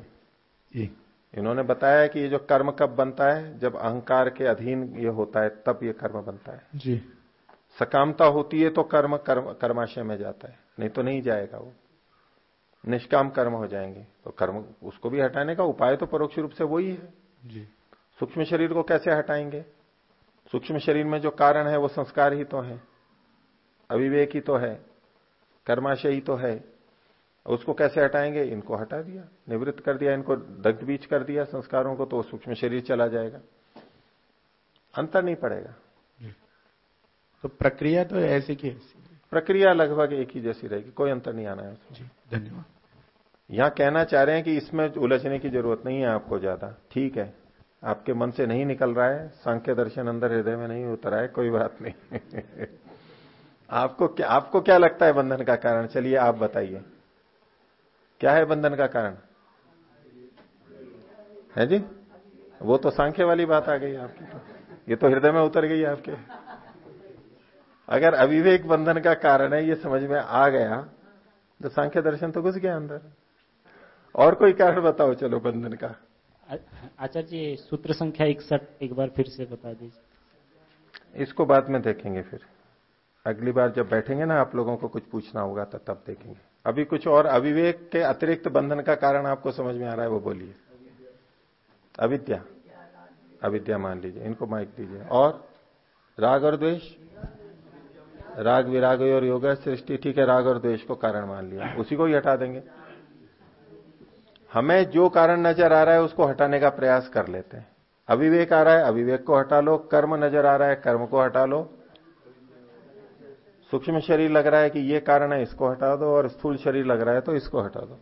जी। इन्होंने बताया कि ये जो कर्म कब बनता है जब अहंकार के अधीन ये होता है तब ये कर्म बनता है। जी। सकामता होती है तो कर्म कर्म कर्माशय में जाता है नहीं तो नहीं जाएगा वो। निष्काम कर्म हो जाएँगे। तो कर्म उसको भी हटाने का उपाय तो परोक्ष रूप से वही है। जी। सूक्ष्म शरीर को कैसे हटाएँगे? सूक्ष्म शरीर में जो कारण है वो संस्कार ही तो है। अविवेक ही तो है। कर्माशय ही तो है। उसको कैसे हटाएँगे? इनको हटा दिया। निवृत्त कर दिया इनको दग्ध बीच कर दिया संस्कारों को तो सूक्ष्म शरीर चला जाएगा। अंतर नहीं पड़ेगा। तो प्रक्रिया तो ऐसी की ऐसी। प्रक्रिया लगभग एक ही जैसी रहेगी। कोई अंतर नहीं आना है जी धन्यवाद। यहाँ कहना चाह रहे हैं कि इसमें उलझने की ज़रूरत नहीं है आपको ज़्यादा। ठीक है। आपके मन से नहीं निकल रहा है, सांख्य दर्शन अंदर हृदय में नहीं उतर है, कोई बात नहीं। आपको क्या आपको क्या लगता है बंधन का कारण? चलिए आप बताइए। क्या है बंधन का कारण? है जी? वो तो सांख्य वाली बात आ गई आपकी तो। ये तो हृदय में उतर गई आपके। अगर अविवेक बंधन का कारण है, ये समझ में आ गया तो सांख्य दर्शन तो घुस गया अंदर। और कोई कारण बताओ चलो बंधन का। आचार्य जी सूत्र संख्या इकसठ एक बार फिर से बता दीजिए। इसको बाद में देखेंगे फिर। अगली बार जब बैठेंगे ना आप लोगों को कुछ पूछना होगा तो तब देखेंगे। अभी कुछ और अविवेक के अतिरिक्त बंधन का कारण आपको समझ में आ रहा है वो बोलिए। अविद्या। अविद्या मान लीजिए इनको माइक दीजिए। और राग और द्वेष? राग विराग और योग सृष्टि ठीक है राग और द्वेष को कारण मान लिया। उसी को ही हटा देंगे। हमें जो कारण नज़र आ रहा है उसको हटाने का प्रयास कर लेते हैं। अविवेक आ रहा है अविवेक को हटा लो। कर्म नज़र आ रहा है कर्म को हटा लो। सूक्ष्म शरीर लग रहा है कि ये कारण है इसको हटा दो और स्थूल शरीर लग रहा है तो इसको हटा दो।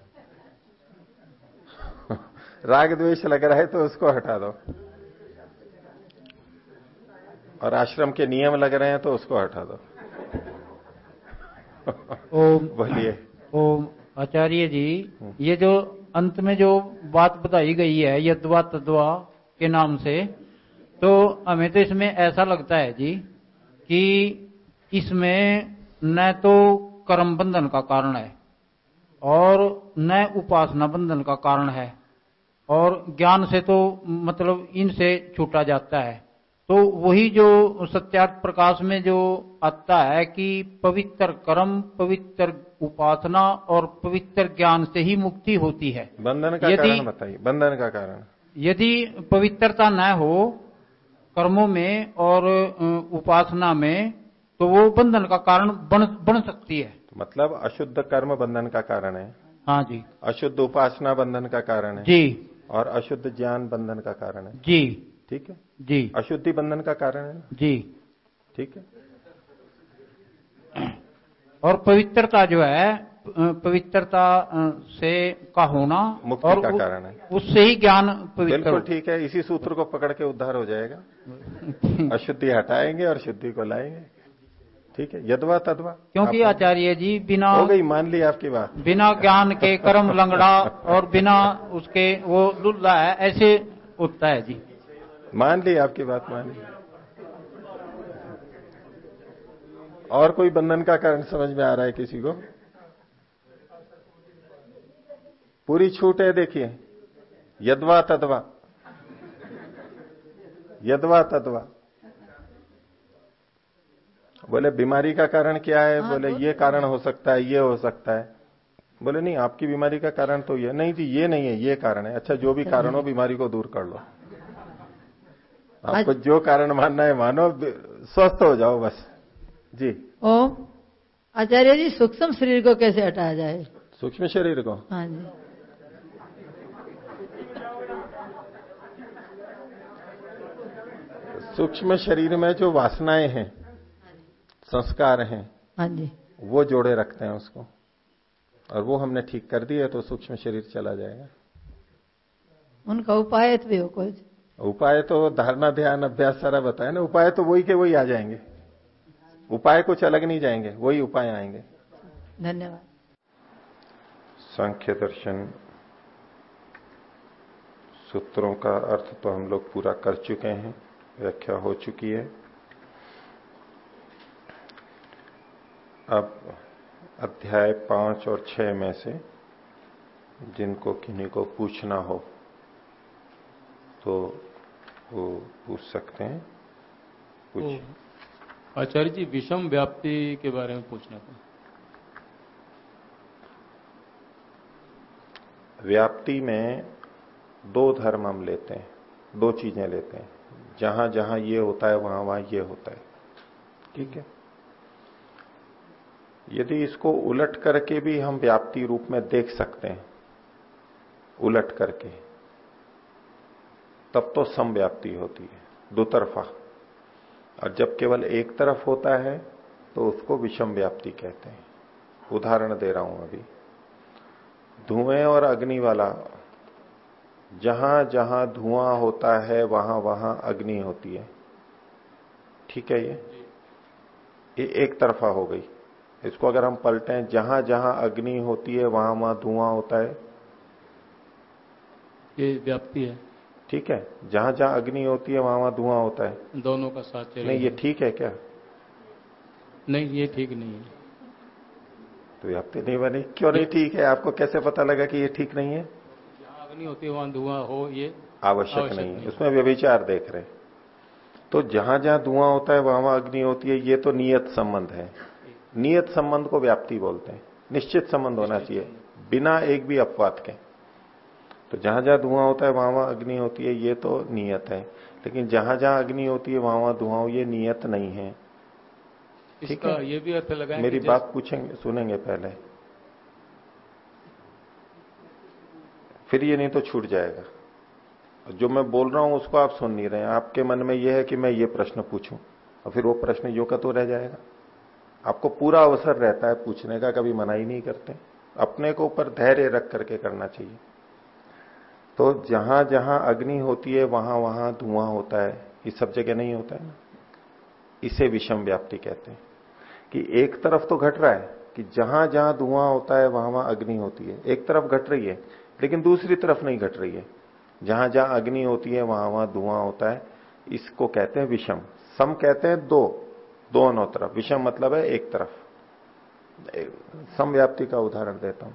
राग द्वेष लग रहा है तो उसको हटा दो। और आश्रम के नियम लग रहे हैं तो उसको हटा दो। ओम बोलिए। ओम आचार्य जी ये जो अंत में जो बात बताई गई है, यदवा तद्वा के नाम से तो हमें तो इसमें ऐसा लगता है जी, कि इसमें न तो कर्म बंधन का कारण है, और न उपासना बंधन का कारण है, और ज्ञान से तो मतलब इनसे छूटा जाता है। तो वही जो सत्यार्थ प्रकाश में जो आता है कि पवित्र कर्म, पवित्र उपासना और पवित्र ज्ञान से ही मुक्ति होती है। बंधन का कारण बताइए बंधन का कारण। यदि पवित्रता न हो कर्मों में और उपासना में तो वो बंधन का कारण बन बन सकती है। मतलब अशुद्ध कर्म बंधन का कारण है। हाँ जी। अशुद्ध उपासना बंधन का कारण है। जी। और अशुद्ध ज्ञान बंधन का कारण है। जी। ठीक है? जी। अशुद्धि बंधन का कारण है जी। ठीक है? और पवित्रता जो है पवित्रता से का होना मुक्ति और का कारण है। उससे ही ज्ञान पवित्र बिल्कुल ठीक है इसी सूत्र को पकड़ के उद्धार हो जाएगा। अशुद्धि हटाएँगे और शुद्धि को लाएँगे। ठीक है यदवा तदवा। क्योंकि आचार्य जी बिना हो गई मान ली आपकी बात। बिना ज्ञान के कर्म लंगड़ा और बिना उसके वो लुल्ला है ऐसे उठता है जी। मान ली आपकी बात मान ली। और कोई बंधन का कारण समझ में आ रहा है किसी को? पूरी छूट है देखिए। यदवा तदवा। यदवा तदवा। बोले बीमारी का कारण क्या है? हाँ, बोले तो ये कारण हो सकता है ये हो सकता है। बोले नहीं आपकी बीमारी का कारण तो ये नहीं जी ये नहीं है ये कारण है। अच्छा जो भी कारण हो बीमारी को दूर कर लो। आपको जो कारण मानना है मानो स्वस्थ हो जाओ बस। जी। ओम। आचार्य जी सूक्ष्म शरीर को कैसे हटाया जाए? सूक्ष्म शरीर को? हाँ जी। सूक्ष्म शरीर में जो वासनाएँ हैं संस्कार हैं हाँ जी। वो जोड़े रखते हैं उसको। और वो हमने ठीक कर दिया तो सूक्ष्म शरीर चला जाएगा। उनका उपाय तो भी हो कुछ। उपाय तो धारणा ध्यान अभ्यास सारा बताया ना उपाय तो वही के वही आ जाएँगे। उपाय कुछ अलग नहीं जाएँगे वही उपाय आएँगे। धन्यवाद। सांख्य दर्शन। सूत्रों का अर्थ तो हम लोग पूरा कर चुके हैं व्याख्या हो चुकी है। अब अध्याय पाँच और छह में से जिनको किन्हीं को पूछना हो तो वो पूछ सकते हैं। कुछ आचार्य जी, विषम व्याप्ति के बारे में पूछना था। व्याप्ति में दो धर्म हम लेते हैं, दो चीज़ें लेते हैं। जहाँ जहाँ ये होता है, वहाँ वहाँ ये होता है। ठीक है? यदि इसको उलट करके भी हम व्याप्ति रूप में देख सकते हैं, उलट करके, तब तो समव्याप्ति होती है, दो तरफा। और जब केवल एक तरफ़ होता है तो उसको विषम व्याप्ति कहते हैं। उदाहरण दे रहा हूँ अभी। धुएँ और अग्नि वाला, जहाँ जहाँ धुआँ होता है, वहाँ वहाँ अग्नि होती है। ठीक है ये? ये एक तरफा हो गई। इसको अगर हम पलटें, जहाँ जहाँ अग्नि होती है, वहाँ वहाँ धुआँ होता है। ये व्याप्ति है। ठीक है? जहाँ जहाँ अग्नि होती है वहाँ वहाँ धुआँ होता है। दोनों का साथ नहीं ये ठीक है क्या? नहीं ये ठीक नहीं है। तो व्याप्ति नहीं बनी। क्यों नहीं ठीक है? आपको कैसे पता लगा कि ये ठीक नहीं है? जहाँ अग्नि होती है वहाँ धुआँ हो ये आवश्यक नहीं है। उसमें व्यभिचार देख रहे तो जहाँ जहाँ धुआँ होता है वहाँ वहाँ अग्नि होती है ये तो नियत संबंध है। नियत संबंध को व्याप्ति बोलते हैं। निश्चित संबंध होना चाहिए। बिना एक भी अपवाद के। तो जहाँ जहाँ धुआँ होता है वहाँ वहाँ अग्नि होती है ये तो नियत है। लेकिन जहाँ जहाँ अग्नि होती है वहाँ वहाँ धुआँ ये नियत नहीं है। ठीक है? ये भी अर्थ लगा मेरी बात पूछेंगे सुनेंगे पहले। फिर ये नहीं तो छूट जाएगा। जो मैं बोल रहा हूँ उसको आप सुन नहीं रहे आपके मन में यह है कि मैं ये प्रश्न पूछूँ और फिर वो प्रश्न यो का तो रह जाएगा। आपको पूरा अवसर रहता है पूछने का कभी मना ही नहीं करते। अपने को ऊपर धैर्य रख करके करना चाहिए। तो जहाँ जहाँ अग्नि होती है, वहाँ वहाँ धुआँ होता है। ये सब जगह नहीं होता है ना? इसे विषम व्याप्ति कहते हैं। कि एक तरफ़ तो घट रहा है कि जहाँ जहाँ धुआँ होता है, वहाँ वहाँ अग्नि होती है। एक तरफ़ घट रही है, लेकिन दूसरी तरफ़ नहीं घट रही है। जहाँ जहाँ अग्नि होती है, वहाँ वहाँ धुआँ होता है। इसको कहते हैं विषम। सम कहते हैं दो। दोनों तरफ़। विषम मतलब है एक तरफ़। समव्याप्ति का उदाहरण देता हूँ।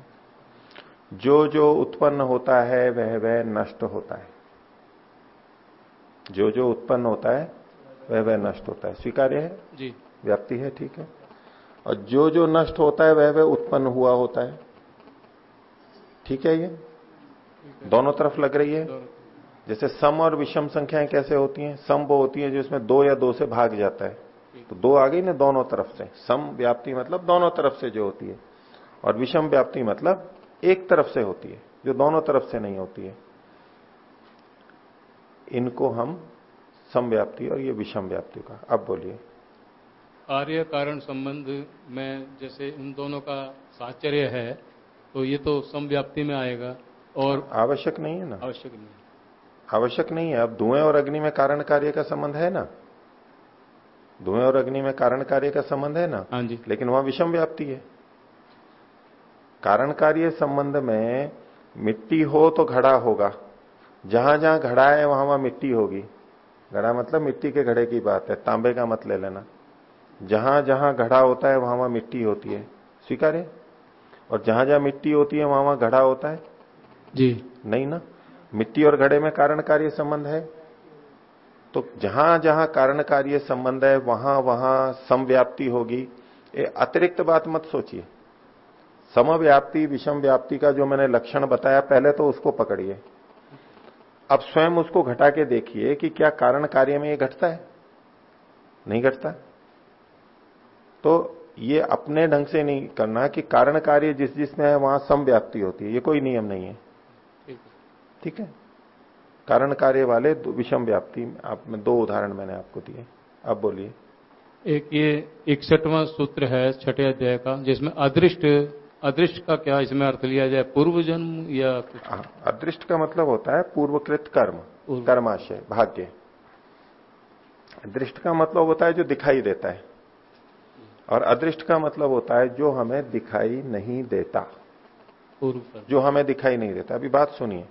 जो जो उत्पन्न होता है वह वह नष्ट होता है। जो जो उत्पन्न होता है वह वह नष्ट होता है। स्वीकार्य है? जी। व्याप्ति है ठीक है। और जो जो नष्ट होता है वह वह उत्पन्न हुआ होता है। ठीक है ये? दोनों तरफ़ लग रही है? जैसे सम और विषम संख्याएँ कैसे होती हैं? सम वो होती है जिसमें दो या दो से भाग जाता है। तो दो आ गई ना दोनों तरफ़ से। सम व्याप्ति मतलब दोनों तरफ़ से जो होती है। और विषम व्याप्ति मतलब एक तरफ़ से होती है जो दोनों तरफ़ से नहीं होती है। इनको हम समव्याप्ति और ये विषम व्याप्ति का अब बोलिए। कार्य कारण संबंध में जैसे उन दोनों का साचर्य है तो ये तो समव्याप्ति में आएगा और आवश्यक नहीं है ना? आवश्यक नहीं आवश्यक नहीं है। अब धुएँ और अग्नि में कारण कार्य का संबंध है ना? धुएँ और अग्नि में कारण कार्य का संबंध है ना? हाँ जी। लेकिन वहाँ विषम व्याप्ति है। कारण कार्य संबंध में मिट्टी हो तो घड़ा होगा। जहाँ जहाँ घड़ा है वहाँ वहाँ मिट्टी होगी। घड़ा मतलब मिट्टी के घड़े की बात है तांबे का मत ले लेना। जहाँ जहाँ घड़ा होता है वहाँ वहाँ मिट्टी होती है। स्वीकार है और जहाँ जहाँ मिट्टी होती है वहाँ वहाँ घड़ा होता है? जी। नहीं ना? मिट्टी और घड़े में कारण कार्य संबंध है? तो जहाँ जहाँ कारण कार्य संबंध है वहाँ वहाँ समव्याप्ति होगी। ये अतिरिक्त बात मत सोचिए। समव्याप्ति विषम व्याप्ति का जो मैंने लक्षण बताया पहले तो उसको पकड़िए। अब स्वयं उसको घटा के देखिए कि क्या कारण कार्य में ये घटता है। नहीं घटता। तो ये अपने ढंग से नहीं करना कि कारण कार्य जिस जिसमें है वहाँ समव्याप्ति होती है। ये कोई नियम नहीं है। ठीक है। कारण कार्य वाले विषम व्याप्ति आप में दो उदाहरण मैंने आपको दिए। अब बोलिए। एक ये इकसठवां सूत्र है छठे अध्याय का जिसमें अदृष्ट अदृष्ट का क्या इसमें अर्थ लिया जाए? पूर्व जन्म या हाँ, अदृष्ट का मतलब होता है पूर्वकृत कर्म कर्माशय भाग्य। दृष्ट का मतलब होता है जो दिखाई देता है। और अदृष्ट का मतलब होता है जो हमें दिखाई नहीं देता। पूर्व जो हमें दिखाई नहीं देता। अभी बात सुनिए।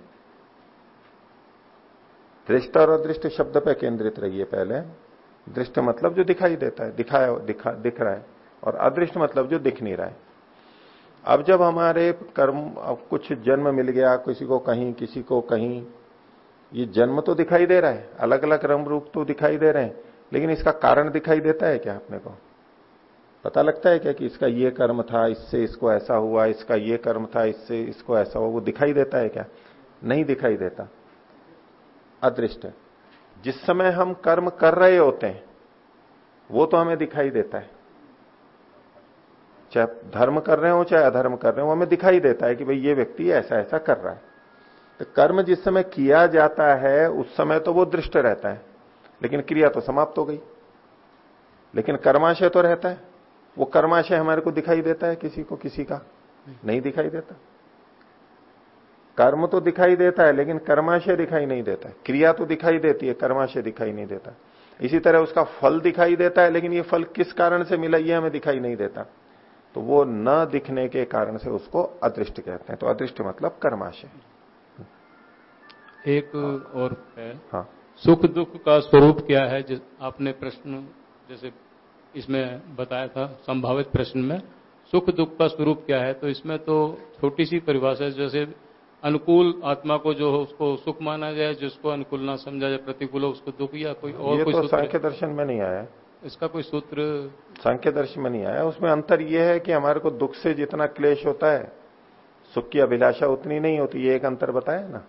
दृष्ट और अदृष्ट शब्द पर केंद्रित रहिए पहले। दृष्ट मतलब जो दिखाई देता है दिखाया दिखा दिख रहा है। और अदृष्ट मतलब जो दिख नहीं रहा है। अब जब हमारे कर्म, अब कुछ जन्म मिल गया, किसी को कहीं, किसी को कहीं, ये जन्म तो दिखाई दे रहा है अलग अलग रंग रूप तो दिखाई दे रहे हैं, लेकिन इसका कारण दिखाई देता है क्या अपने को? पता लगता है क्या कि इसका ये कर्म था, इससे इसको ऐसा हुआ, इसका ये कर्म था, इससे इसको ऐसा हुआ, वो दिखाई देता है क्या? नहीं दिखाई देता। अदृष्ट। जिस समय हम कर्म कर रहे होते हैं, वो तो हमें दिखाई देता है। चाहे धर्म कर रहे हो, चाहे अधर्म कर रहे हो हमें दिखाई देता है कि भाई ये व्यक्ति ऐसा ऐसा कर रहा है। तो कर्म जिस समय किया जाता है, उस समय तो वो दृष्ट रहता है। लेकिन क्रिया तो समाप्त हो गई। लेकिन कर्माशय तो रहता है। वो कर्माशय हमारे को दिखाई देता है, किसी को किसी का नहीं दिखाई देता। कर्म तो दिखाई देता है, लेकिन कर्माशय दिखाई नहीं देता क्रिया तो दिखाई देती है, कर्माशय दिखाई नहीं देता। इसी तरह उसका फल दिखाई देता है, लेकिन ये फल किस कारण से मिला, ये हमें दिखाई नहीं देता। तो वो न दिखने के कारण से उसको अदृष्ट कहते हैं। तो अदृष्ट मतलब कर्माशय। एक और है। हाँ। सुख दुख का स्वरूप क्या है? जिस आपने प्रश्न जैसे इसमें बताया था संभावित प्रश्न में सुख दुख का स्वरूप क्या है? तो इसमें तो छोटी सी परिभाषा जैसे अनुकूल आत्मा को जो हो उसको सुख माना जाए जिसको अनुकूल ना समझा जाए प्रतिकूल हो उसको दुख या कोई और ये कोई तो सांख्य दर्शन में नहीं आया। इसका कोई सूत्र? सांख्य दर्शन में नहीं आया। उसमें अंतर यह है कि हमारे को दुख से जितना क्लेश होता है सुख की अभिलाषा उतनी नहीं होती। ये एक अंतर बताया ना।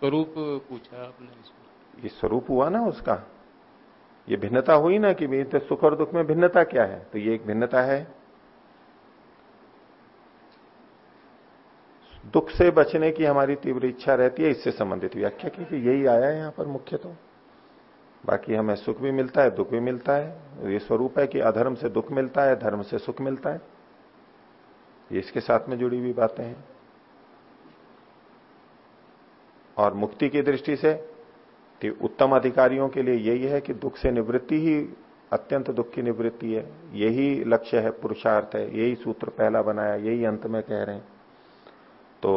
स्वरूप पूछा आपने ये स्वरूप हुआ ना उसका। ये भिन्नता हुई ना कि तो सुख और दुख में भिन्नता क्या है? तो ये एक भिन्नता है। दुख से बचने की हमारी तीव्र इच्छा रहती है इससे संबंधित व्याख्या की यही आया है यहाँ पर मुख्य तो। बाकी हमें सुख भी मिलता है, दुख भी मिलता है। ये स्वरूप है कि अधर्म से दुख मिलता है, धर्म से सुख मिलता है। ये इसके साथ में जुड़ी हुई बातें हैं। और मुक्ति की दृष्टि से कि उत्तम अधिकारियों के लिए यही है कि दुख से निवृत्ति ही अत्यंत दुख की निवृत्ति है। यही लक्ष्य है, पुरुषार्थ है, यही सूत्र पहला बनाया, यही अंत में कह रहे हैं। तो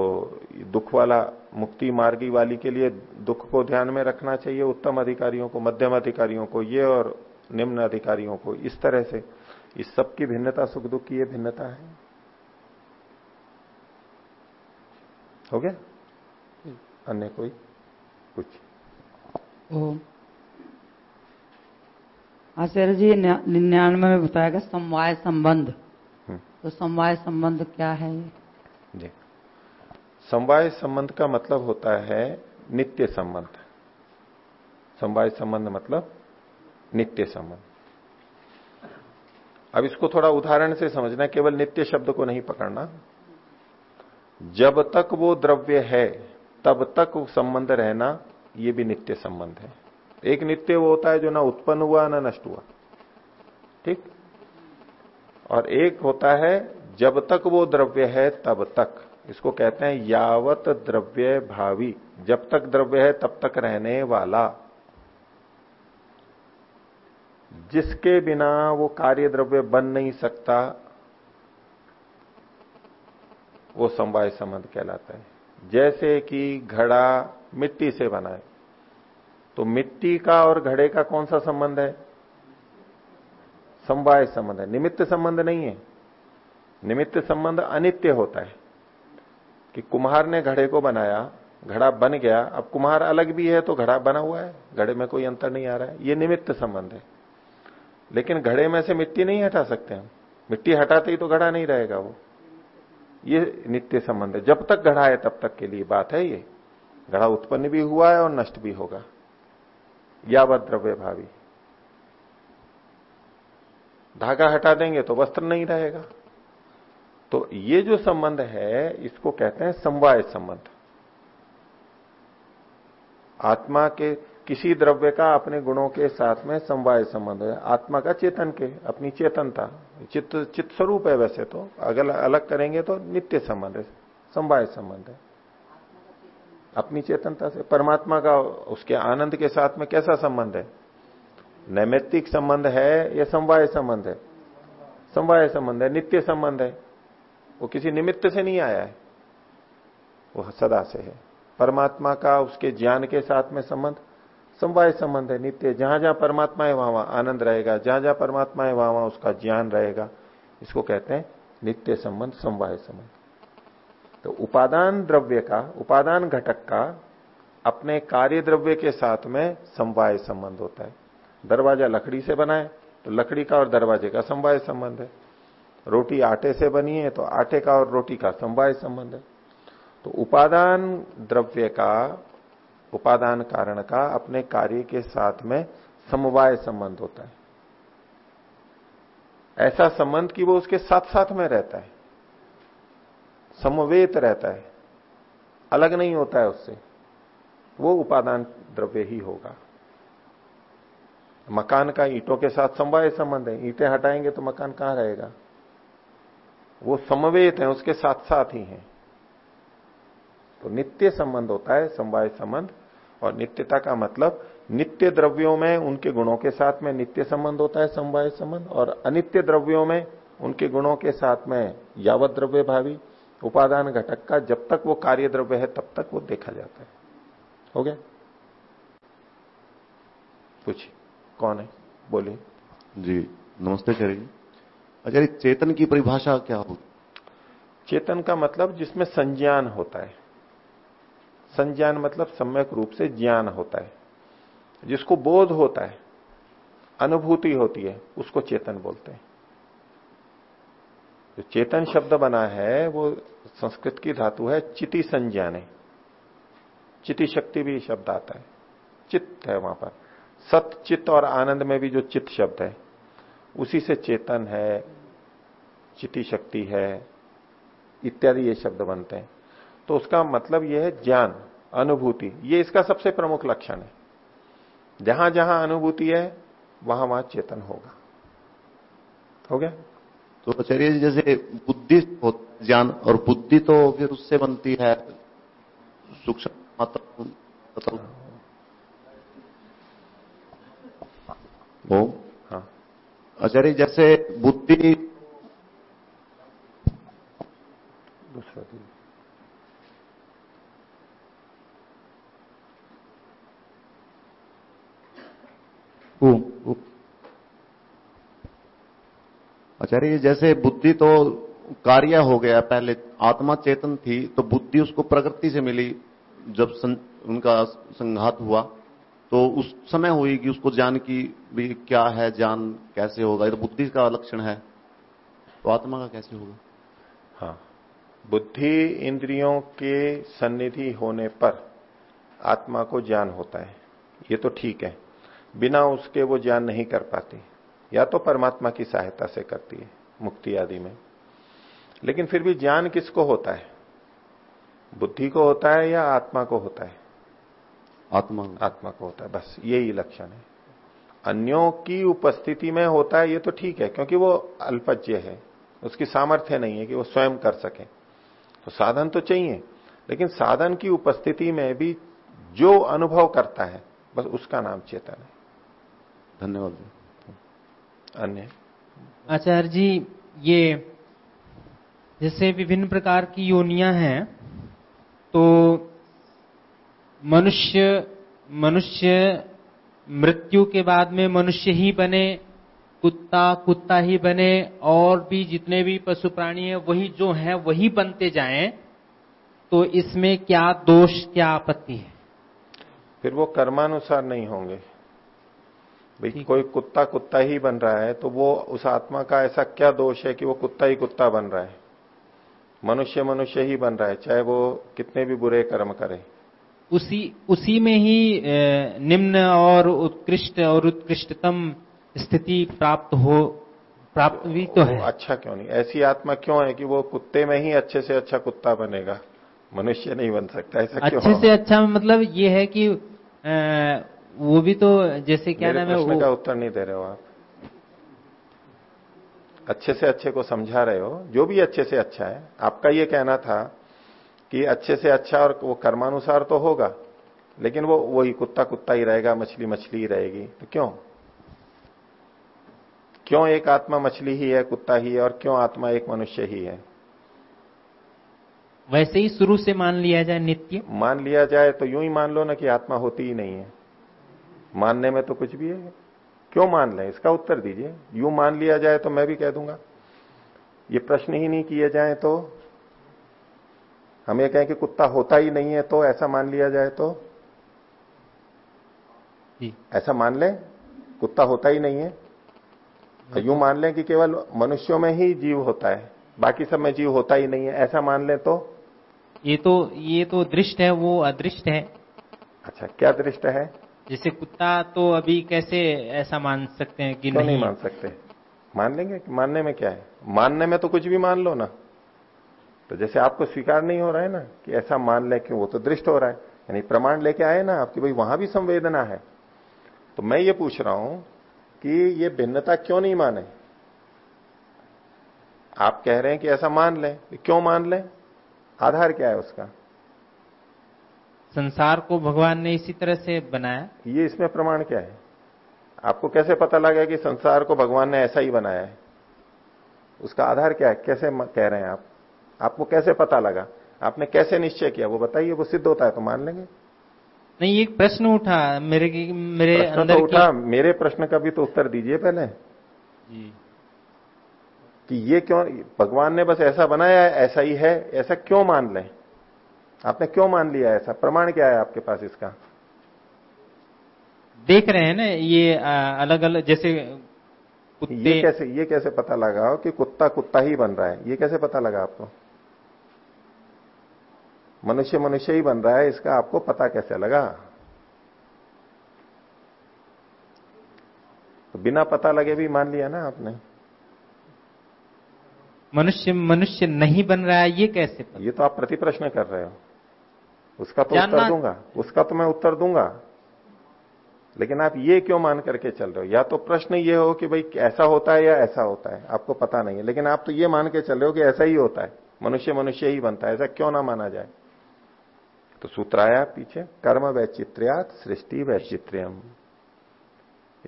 दुख वाला मुक्ति मार्गी वाली के लिए दुख को ध्यान में रखना चाहिए उत्तम अधिकारियों को मध्यम अधिकारियों को ये और निम्न अधिकारियों को इस तरह से। इस सब की भिन्नता सुख दुख की ये भिन्नता है। हो गया? अन्य कोई? कुछ? ओम। आचार्य जी निन्यानवे में बताया गया समवाय संबंध। हम्म। तो समवाय संबंध क्या है? जी समवाय संबंध का मतलब होता है नित्य संबंध। समवाय संबंध मतलब नित्य संबंध। अब इसको थोड़ा उदाहरण से समझना, केवल नित्य शब्द को नहीं पकड़ना। जब तक वो द्रव्य है, तब तक संबंध रहना, ये भी नित्य संबंध है। एक नित्य वो होता है जो ना उत्पन्न हुआ, ना नष्ट हुआ। ठीक? और एक होता है, जब तक वो द्रव्य है, तब तक। इसको कहते हैं यावत द्रव्य भावी। जब तक द्रव्य है, तब तक रहने वाला। जिसके बिना वो कार्य द्रव्य बन नहीं सकता, वो समवाय संबंध कहलाता है। जैसे कि घड़ा मिट्टी से बना है तो मिट्टी का और घड़े का कौन सा संबंध है? समवाय संबंध है। निमित्त संबंध नहीं है। निमित्त संबंध अनित्य होता है। कि कुम्हार ने घड़े को बनाया, घड़ा बन गया। अब कुम्हार अलग भी है तो घड़ा बना हुआ है। घड़े में कोई अंतर नहीं आ रहा है। ये निमित्त संबंध है। लेकिन घड़े में से मिट्टी नहीं हटा सकते हम। मिट्टी हटाते ही तो घड़ा नहीं रहेगा वो। ये नित्य संबंध है। जब तक घड़ा है, तब तक के लिए बात है ये। घड़ा उत्पन्न भी हुआ है और नष्ट भी होगा। यावत द्रव्य भावी। धागा हटा देंगे तो वस्त्र नहीं रहेगा। तो ये जो संबंध है, इसको कहते हैं समवाय संबंध। आत्मा के किसी द्रव्य का अपने गुणों के साथ में समवाय संबंध है। आत्मा का चेतन के, अपनी चेतनता। चित्त चित्त स्वरूप है वैसे तो। अगर अलग करेंगे तो नित्य संबंध है, समवाय संबंध है। अपनी चेतनता से। परमात्मा का, उसके आनंद के साथ में कैसा संबंध है? नैमित्तिक संबंध है या समवाय संबंध है? समवाय संबंध है, नित्य संबंध है। वो किसी निमित्त से नहीं आया है। वो सदा से है। परमात्मा का उसके ज्ञान के साथ में संबंध, समवाय संबंध है, नित्य। जहाँ जहाँ परमात्मा है, वहाँ वहाँ आनंद रहेगा। जहाँ जहाँ परमात्मा है, वहाँ वहाँ उसका ज्ञान रहेगा। इसको कहते हैं नित्य संबंध, समवाय संबंध। तो उपादान द्रव्य का, उपादान घटक का अपने कार्य द्रव्य के साथ में समवाय संबंध होता है। दरवाज़ा लकड़ी से बना है तो लकड़ी का और दरवाजे का समवाय संबंध है। रोटी आटे से बनी है तो आटे का और रोटी का समवाय संबंध है। तो उपादान द्रव्य का, उपादान कारण का अपने कार्य के साथ में समवाय संबंध होता है। ऐसा संबंध कि वो उसके साथ साथ में रहता है। समवेत रहता है। अलग नहीं होता है उससे। वो उपादान द्रव्य ही होगा। मकान का ईंटों के साथ समवाय संबंध है। ईंटें हटाएँगे तो मकान कहाँ रहेगा? वो समवेत है, उसके साथ साथ ही है। तो नित्य संबंध होता है, समवाय संबंध, और नित्यता का मतलब नित्य द्रव्यों में उनके गुणों के साथ में नित्य संबंध होता है, समवाय संबंध, और अनित्य द्रव्यों में उनके गुणों के साथ में यावत द्रव्य भावी, उपादान घटक का जब तक वो कार्य द्रव्य है, तब तक वो देखा जाता है। हो गया? पूछिए, कौन है? बोलिए। जी, नमस्ते चरिए अच्छा चेतन की परिभाषा क्या हो? चेतन का मतलब जिसमें संज्ञान होता है। संज्ञान मतलब सम्यक रूप से ज्ञान होता है। जिसको बोध होता है, अनुभूति होती है, उसको चेतन बोलते हैं। जो चेतन शब्द बना है, वो संस्कृत की धातु है, चिति संज्ञाने। चिति शक्ति भी शब्द आता है। चित्त है वहाँ पर। सत, चित्त और आनंद में भी जो चित्त शब्द है, उसी से चेतन है। चिति शक्ति है इत्यादि ये शब्द बनते हैं। तो उसका मतलब यह है ज्ञान अनुभूति। ये इसका सबसे प्रमुख लक्षण है। जहाँ जहाँ अनुभूति है वहाँ वहाँ चेतन होगा। हो गया? तो आचार्य जी जैसे बुद्धि ज्ञान और बुद्धि तो फिर उससे बनती है सूक्ष्म मतलब हाँ। आचार्य जैसे बुद्धि दूसरा दिन आचार्य जैसे बुद्धि तो कार्य हो गया पहले आत्मा चेतन थी तो बुद्धि उसको प्रकृति से मिली जब सं, उनका संघात हुआ तो उस समय हुई कि उसको ज्ञान की भी क्या है ज्ञान कैसे होगा ये तो बुद्धि का लक्षण है तो आत्मा का कैसे होगा? हाँ। बुद्धि इंद्रियों के सन्निधि होने पर आत्मा को ज्ञान होता है। ये तो ठीक है। बिना उसके वो ज्ञान नहीं कर पाती। या तो परमात्मा की सहायता से करती है मुक्ति आदि में। लेकिन फिर भी ज्ञान किसको होता है? बुद्धि को होता है या आत्मा को होता है? आत्मा आत्मा को होता है बस यही लक्षण है। अन्यों की उपस्थिति में होता है ये तो ठीक है क्योंकि वो अल्पज्य है। उसकी सामर्थ्य नहीं है कि वो स्वयं कर सके। तो साधन तो चाहिए लेकिन साधन की उपस्थिति में भी जो अनुभव करता है बस उसका नाम चेतन है। धन्यवाद अन्य? आचार्य जी ये जैसे विभिन्न प्रकार की योनियाँ हैं तो मनुष्य मनुष्य मृत्यु के बाद में मनुष्य ही बने कुत्ता कुत्ता ही बने और भी जितने भी पशु प्राणी हैं वही जो हैं वही बनते जाएँ तो इसमें क्या दोष क्या आपत्ति है? फिर वो कर्मानुसार नहीं होंगे। भाई कोई कुत्ता कुत्ता ही बन रहा है तो वो उस आत्मा का ऐसा क्या दोष है कि वो कुत्ता ही कुत्ता बन रहा है? मनुष्य मनुष्य ही बन रहा है चाहे वो कितने भी बुरे कर्म करे। उसी उसी में ही निम्न और उत्कृष्ट और उत्कृष्टतम स्थिति प्राप्त हो प्राप्त भी तो है। अच्छा क्यों नहीं? ऐसी आत्मा क्यों है कि वो कुत्ते में ही अच्छे से अच्छा कुत्ता बनेगा? मनुष्य नहीं बन सकता ऐसा क्यों? अच्छे क्यों? से अच्छा मतलब ये है कि आ, वो भी तो जैसे क्या नाम है वो का उत्तर नहीं दे रहे हो आप। अच्छे से अच्छे को समझा रहे हो जो भी अच्छे से अच्छा है। आपका ये कहना था कि अच्छे से अच्छा और वो कर्मानुसार तो होगा लेकिन वो वही कुत्ता कुत्ता ही रहेगा मछली मछली ही रहेगी। तो क्यों? क्यों एक आत्मा मछली ही है कुत्ता ही है और क्यों आत्मा एक मनुष्य ही है? वैसे ही शुरू से मान लिया जाए नित्य। मान लिया जाए तो यूँ ही मान लो ना कि आत्मा होती ही नहीं है। मानने में तो कुछ भी है। क्यों मान लें? इसका उत्तर दीजिए। यूँ मान लिया जाए तो मैं भी कह दूँगा। ये प्रश्न ही नहीं किए जाए तो? हम ये कहें कि कुत्ता होता ही नहीं है तो ऐसा मान लिया जाए तो? ऐसा मान लें? कुत्ता होता ही नहीं है। यूँ मान लें कि केवल मनुष्यों में ही जीव होता है बाकी सब में जीव होता ही नहीं है ऐसा मान लें तो? ये तो ये तो दृष्ट है वो अदृष्ट है। अच्छा क्या दृष्ट है? जैसे कुत्ता तो अभी कैसे ऐसा मान सकते हैं कि तो नहीं, नहीं? मान सकते? मान लेंगे मानने में क्या है? मानने में तो कुछ भी मान लो ना। तो जैसे आपको स्वीकार नहीं हो रहा है ना कि ऐसा मान ले क्यों वो तो दृष्ट हो रहा है यानी प्रमाण लेके आए ना आपकी भाई वहाँ भी संवेदना है। तो मैं ये पूछ रहा हूँ कि ये भिन्नता क्यों नहीं माने? आप कह रहे हैं कि ऐसा मान लें क्यों मान लें? आधार क्या है उसका? संसार को भगवान ने इसी तरह से बनाया। ये इसमें प्रमाण क्या है? आपको कैसे पता लगा कि संसार को भगवान ने ऐसा ही बनाया है? उसका आधार क्या है? कैसे कह रहे हैं आप? आपको कैसे पता लगा? आपने कैसे निश्चय किया? वो बताइए वो सिद्ध होता है तो मान लेंगे। नहीं एक प्रश्न उठा मेरे मेरे प्रश्न अंदर तो उठा मेरे प्रश्न का भी तो उत्तर दीजिए पहले। जी। कि ये क्यों भगवान ने बस ऐसा बनाया है ऐसा ही है ऐसा क्यों मान लें? आपने क्यों मान लिया ऐसा? प्रमाण क्या है आपके पास इसका? देख रहे हैं ना ये आ, अलग अलग जैसे कुत्ते ये कैसे ये कैसे पता लगा हो कि कुत्ता कुत्ता ही बन रहा है? ये कैसे पता लगा आपको? मनुष्य मनुष्य ही बन रहा है इसका आपको पता कैसे लगा? तो बिना पता लगे भी मान लिया ना आपने। मनुष्य मनुष्य नहीं बन रहा है ये कैसे पता? ये तो आप प्रति प्रश्न कर रहे हो। उसका तो उत्तर दूँगा। उसका तो मैं उत्तर दूँगा। लेकिन आप ये क्यों मान करके चल रहे हो? या तो प्रश्न ये हो कि भाई ऐसा होता है या ऐसा होता है आपको पता नहीं है। लेकिन आप तो ये मान के चल रहे हो कि ऐसा ही होता है। मनुष्य मनुष्य ही बनता है ऐसा क्यों ना माना जाए? तो सूत्र आया पीछे, कर्म वैचित्र्यात सृष्टि वैचित्र्यम।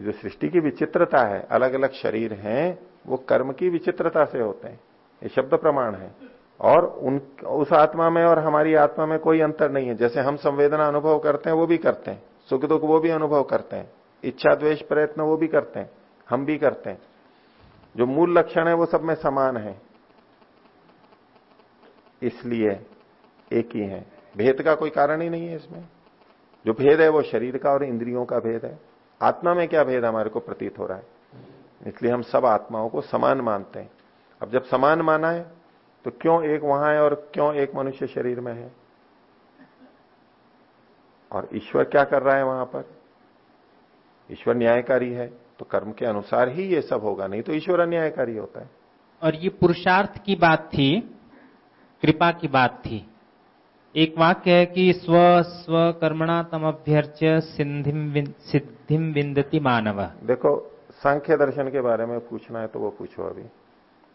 जो सृष्टि की विचित्रता है अलग अलग शरीर हैं, वो कर्म की विचित्रता से होते हैं। ये शब्द प्रमाण है। और उन, उस आत्मा में और हमारी आत्मा में कोई अंतर नहीं है। जैसे हम संवेदना अनुभव करते हैं, वो भी करते हैं। सुख दुख वो भी अनुभव करते हैं। इच्छा द्वेष प्रयत्न वो भी करते हैं। हम भी करते हैं। जो मूल लक्षण है, वो सब में समान है। इसलिए एक ही है। भेद का कोई कारण ही नहीं है इसमें। जो भेद है वो शरीर का और इंद्रियों का भेद है। आत्मा में क्या भेद हमारे को प्रतीत हो रहा है? इसलिए हम सब आत्माओं को समान मानते हैं। अब जब समान माना है तो क्यों एक वहाँ है और क्यों एक मनुष्य शरीर में है? और ईश्वर क्या कर रहा है वहाँ पर? ईश्वर न्यायकारी है तो कर्म के अनुसार ही ये सब होगा, नहीं तो ईश्वर अन्यायकारी होता है। और ये पुरुषार्थ की बात थी, कृपा की बात थी। एक वाक्य है कि स्व स्व कर्मणा तम अभ्यर्च सिद्धिम विंदती मानव। देखो सांख्य दर्शन के बारे में पूछना है तो वो पूछो अभी।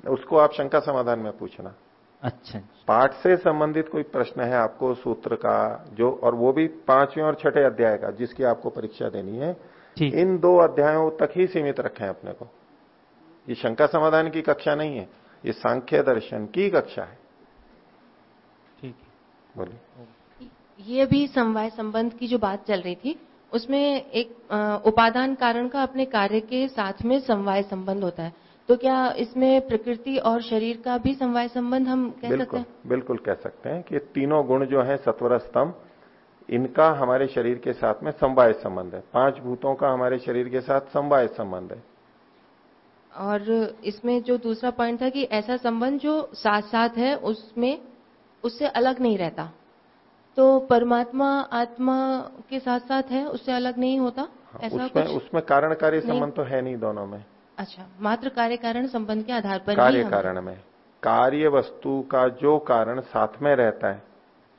उसको आप शंका समाधान में पूछना। अच्छा। पाठ से संबंधित कोई प्रश्न है आपको सूत्र का जो और वो भी पाँचवें और छठे अध्याय का जिसकी आपको परीक्षा देनी है इन दो अध्यायों तक ही सीमित रखें अपने को। ये शंका समाधान की कक्षा नहीं है ये सांख्य दर्शन की कक्षा है। बोलिए ये भी समवाय संबंध की जो बात चल रही थी उसमें एक उपादान कारण का अपने कार्य के साथ में समवाय संबंध होता है। तो क्या इसमें प्रकृति और शरीर का भी समवाय संबंध हम कह सकते हैं? बिल्कुल कह सकते हैं कि तीनों गुण जो है सत्वर स्तंभ इनका हमारे शरीर के साथ में समवाय संबंध है। पाँच भूतों का हमारे शरीर के साथ समवाय संबंध है। और इसमें जो दूसरा पॉइंट था कि ऐसा संबंध जो साथ साथ है उसमें उससे अलग नहीं रहता। तो परमात्मा आत्मा के साथ साथ है उससे अलग नहीं होता? हाँ, ऐसा उसमें कुछ? उसमें कारण कार्य संबंध तो है नहीं दोनों में। अच्छा मात्र कार्य कारण संबंध के आधार पर कार्य कारण में। कार्य वस्तु का जो कारण साथ में रहता है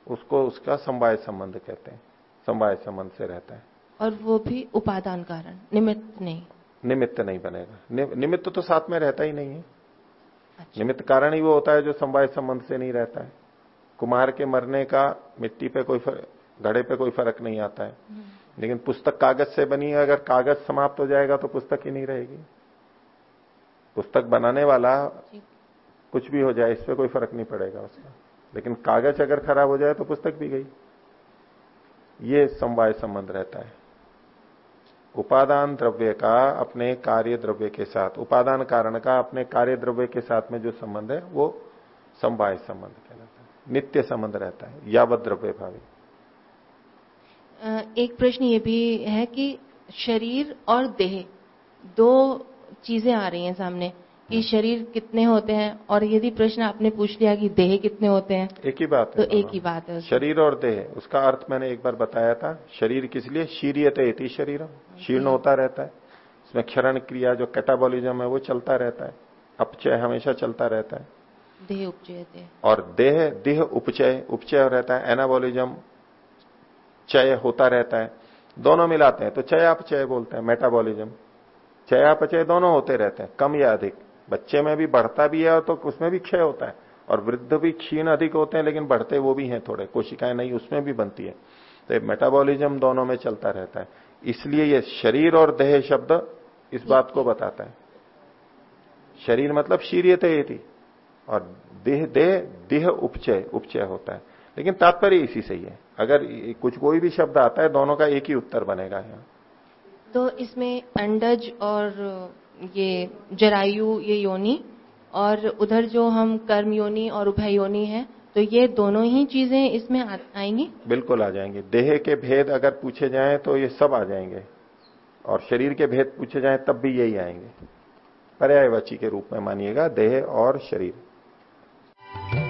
उसको उसका समवाय संबंध कहते हैं। समवाय संबंध से रहता है। और वो भी उपादान कारण निमित्त नहीं। निमित्त नहीं बनेगा। नि, निमित्त तो साथ में रहता ही नहीं है। अच्छा। निमित्त कारण ही वो होता है जो समवाय संबंध से नहीं रहता है। कुमार के मरने का मिट्टी पे कोई घड़े पे कोई फ़र्क नहीं आता है। हम्म। लेकिन पुस्तक कागज़ से बनी है अगर कागज़ समाप्त हो जाएगा तो पुस्तक ही नहीं रहेगी। पुस्तक बनाने वाला कुछ भी हो जाए इस पर कोई फ़र्क नहीं पड़ेगा उसका। लेकिन कागज़ अगर खराब हो जाए तो पुस्तक भी गई। ये समवाय संबंध रहता है। उपादान द्रव्य का अपने कार्य द्रव्य के साथ उपादान कारण का अपने कार्य द्रव्य के साथ में जो संबंध है वो समवाय संबंध कहलाता है। नित्य संबंध रहता है यावत द्रव्य भावी एक प्रश्न ये भी है कि शरीर और देह दो चीज़ें आ रही हैं सामने कि शरीर कितने होते हैं और यदि प्रश्न आपने पूछ लिया कि देह कितने होते हैं एक ही बात है तो एक ही बात है। शरीर और देह उसका अर्थ मैंने एक बार बताया था शरीर किस लिए? शीरियत इति शरीर शीर्ण होता रहता है। इसमें क्षरण क्रिया जो कैटाबोलिज्म है वो चलता रहता है अपचय हमेशा चलता रहता है। देह उपचय और देह देह उपचय उपचय रहता है एनाबोलिज्म चय होता रहता है दोनों मिलाते हैं तो चयापचय बोलते हैं मेटाबॉलिज्म। चयापचय दोनों होते रहते हैं कम या अधिक। बच्चे में भी बढ़ता भी है तो उसमें भी क्षय होता है और वृद्ध भी क्षीण अधिक होते हैं लेकिन बढ़ते वो भी हैं थोड़े कोशिकाएँ नहीं उसमें भी बनती है। तो मेटाबॉलिज्म दोनों में चलता रहता है। इसलिए ये शरीर और देह शब्द इस बात को बताता है। शरीर मतलब शीरियत ये थी और देह देह देह उपचय उपचय होता है। लेकिन तात्पर्य इसी से ही है। अगर कुछ कोई भी शब्द आता है दोनों का एक ही उत्तर बनेगा यहाँ। तो इसमें अंडज और ये जरायु ये योनि और उधर जो हम कर्म योनि और उभय योनि है तो ये दोनों ही चीज़ें इसमें आएँगी? बिल्कुल आ जाएँगे। देह के भेद अगर पूछे जाएँ तो ये सब आ जाएँगे। और शरीर के भेद पूछे जाएँ तब भी यही आएँगे। पर्यायवाची के रूप में मानिएगा देह और शरीर। Bye.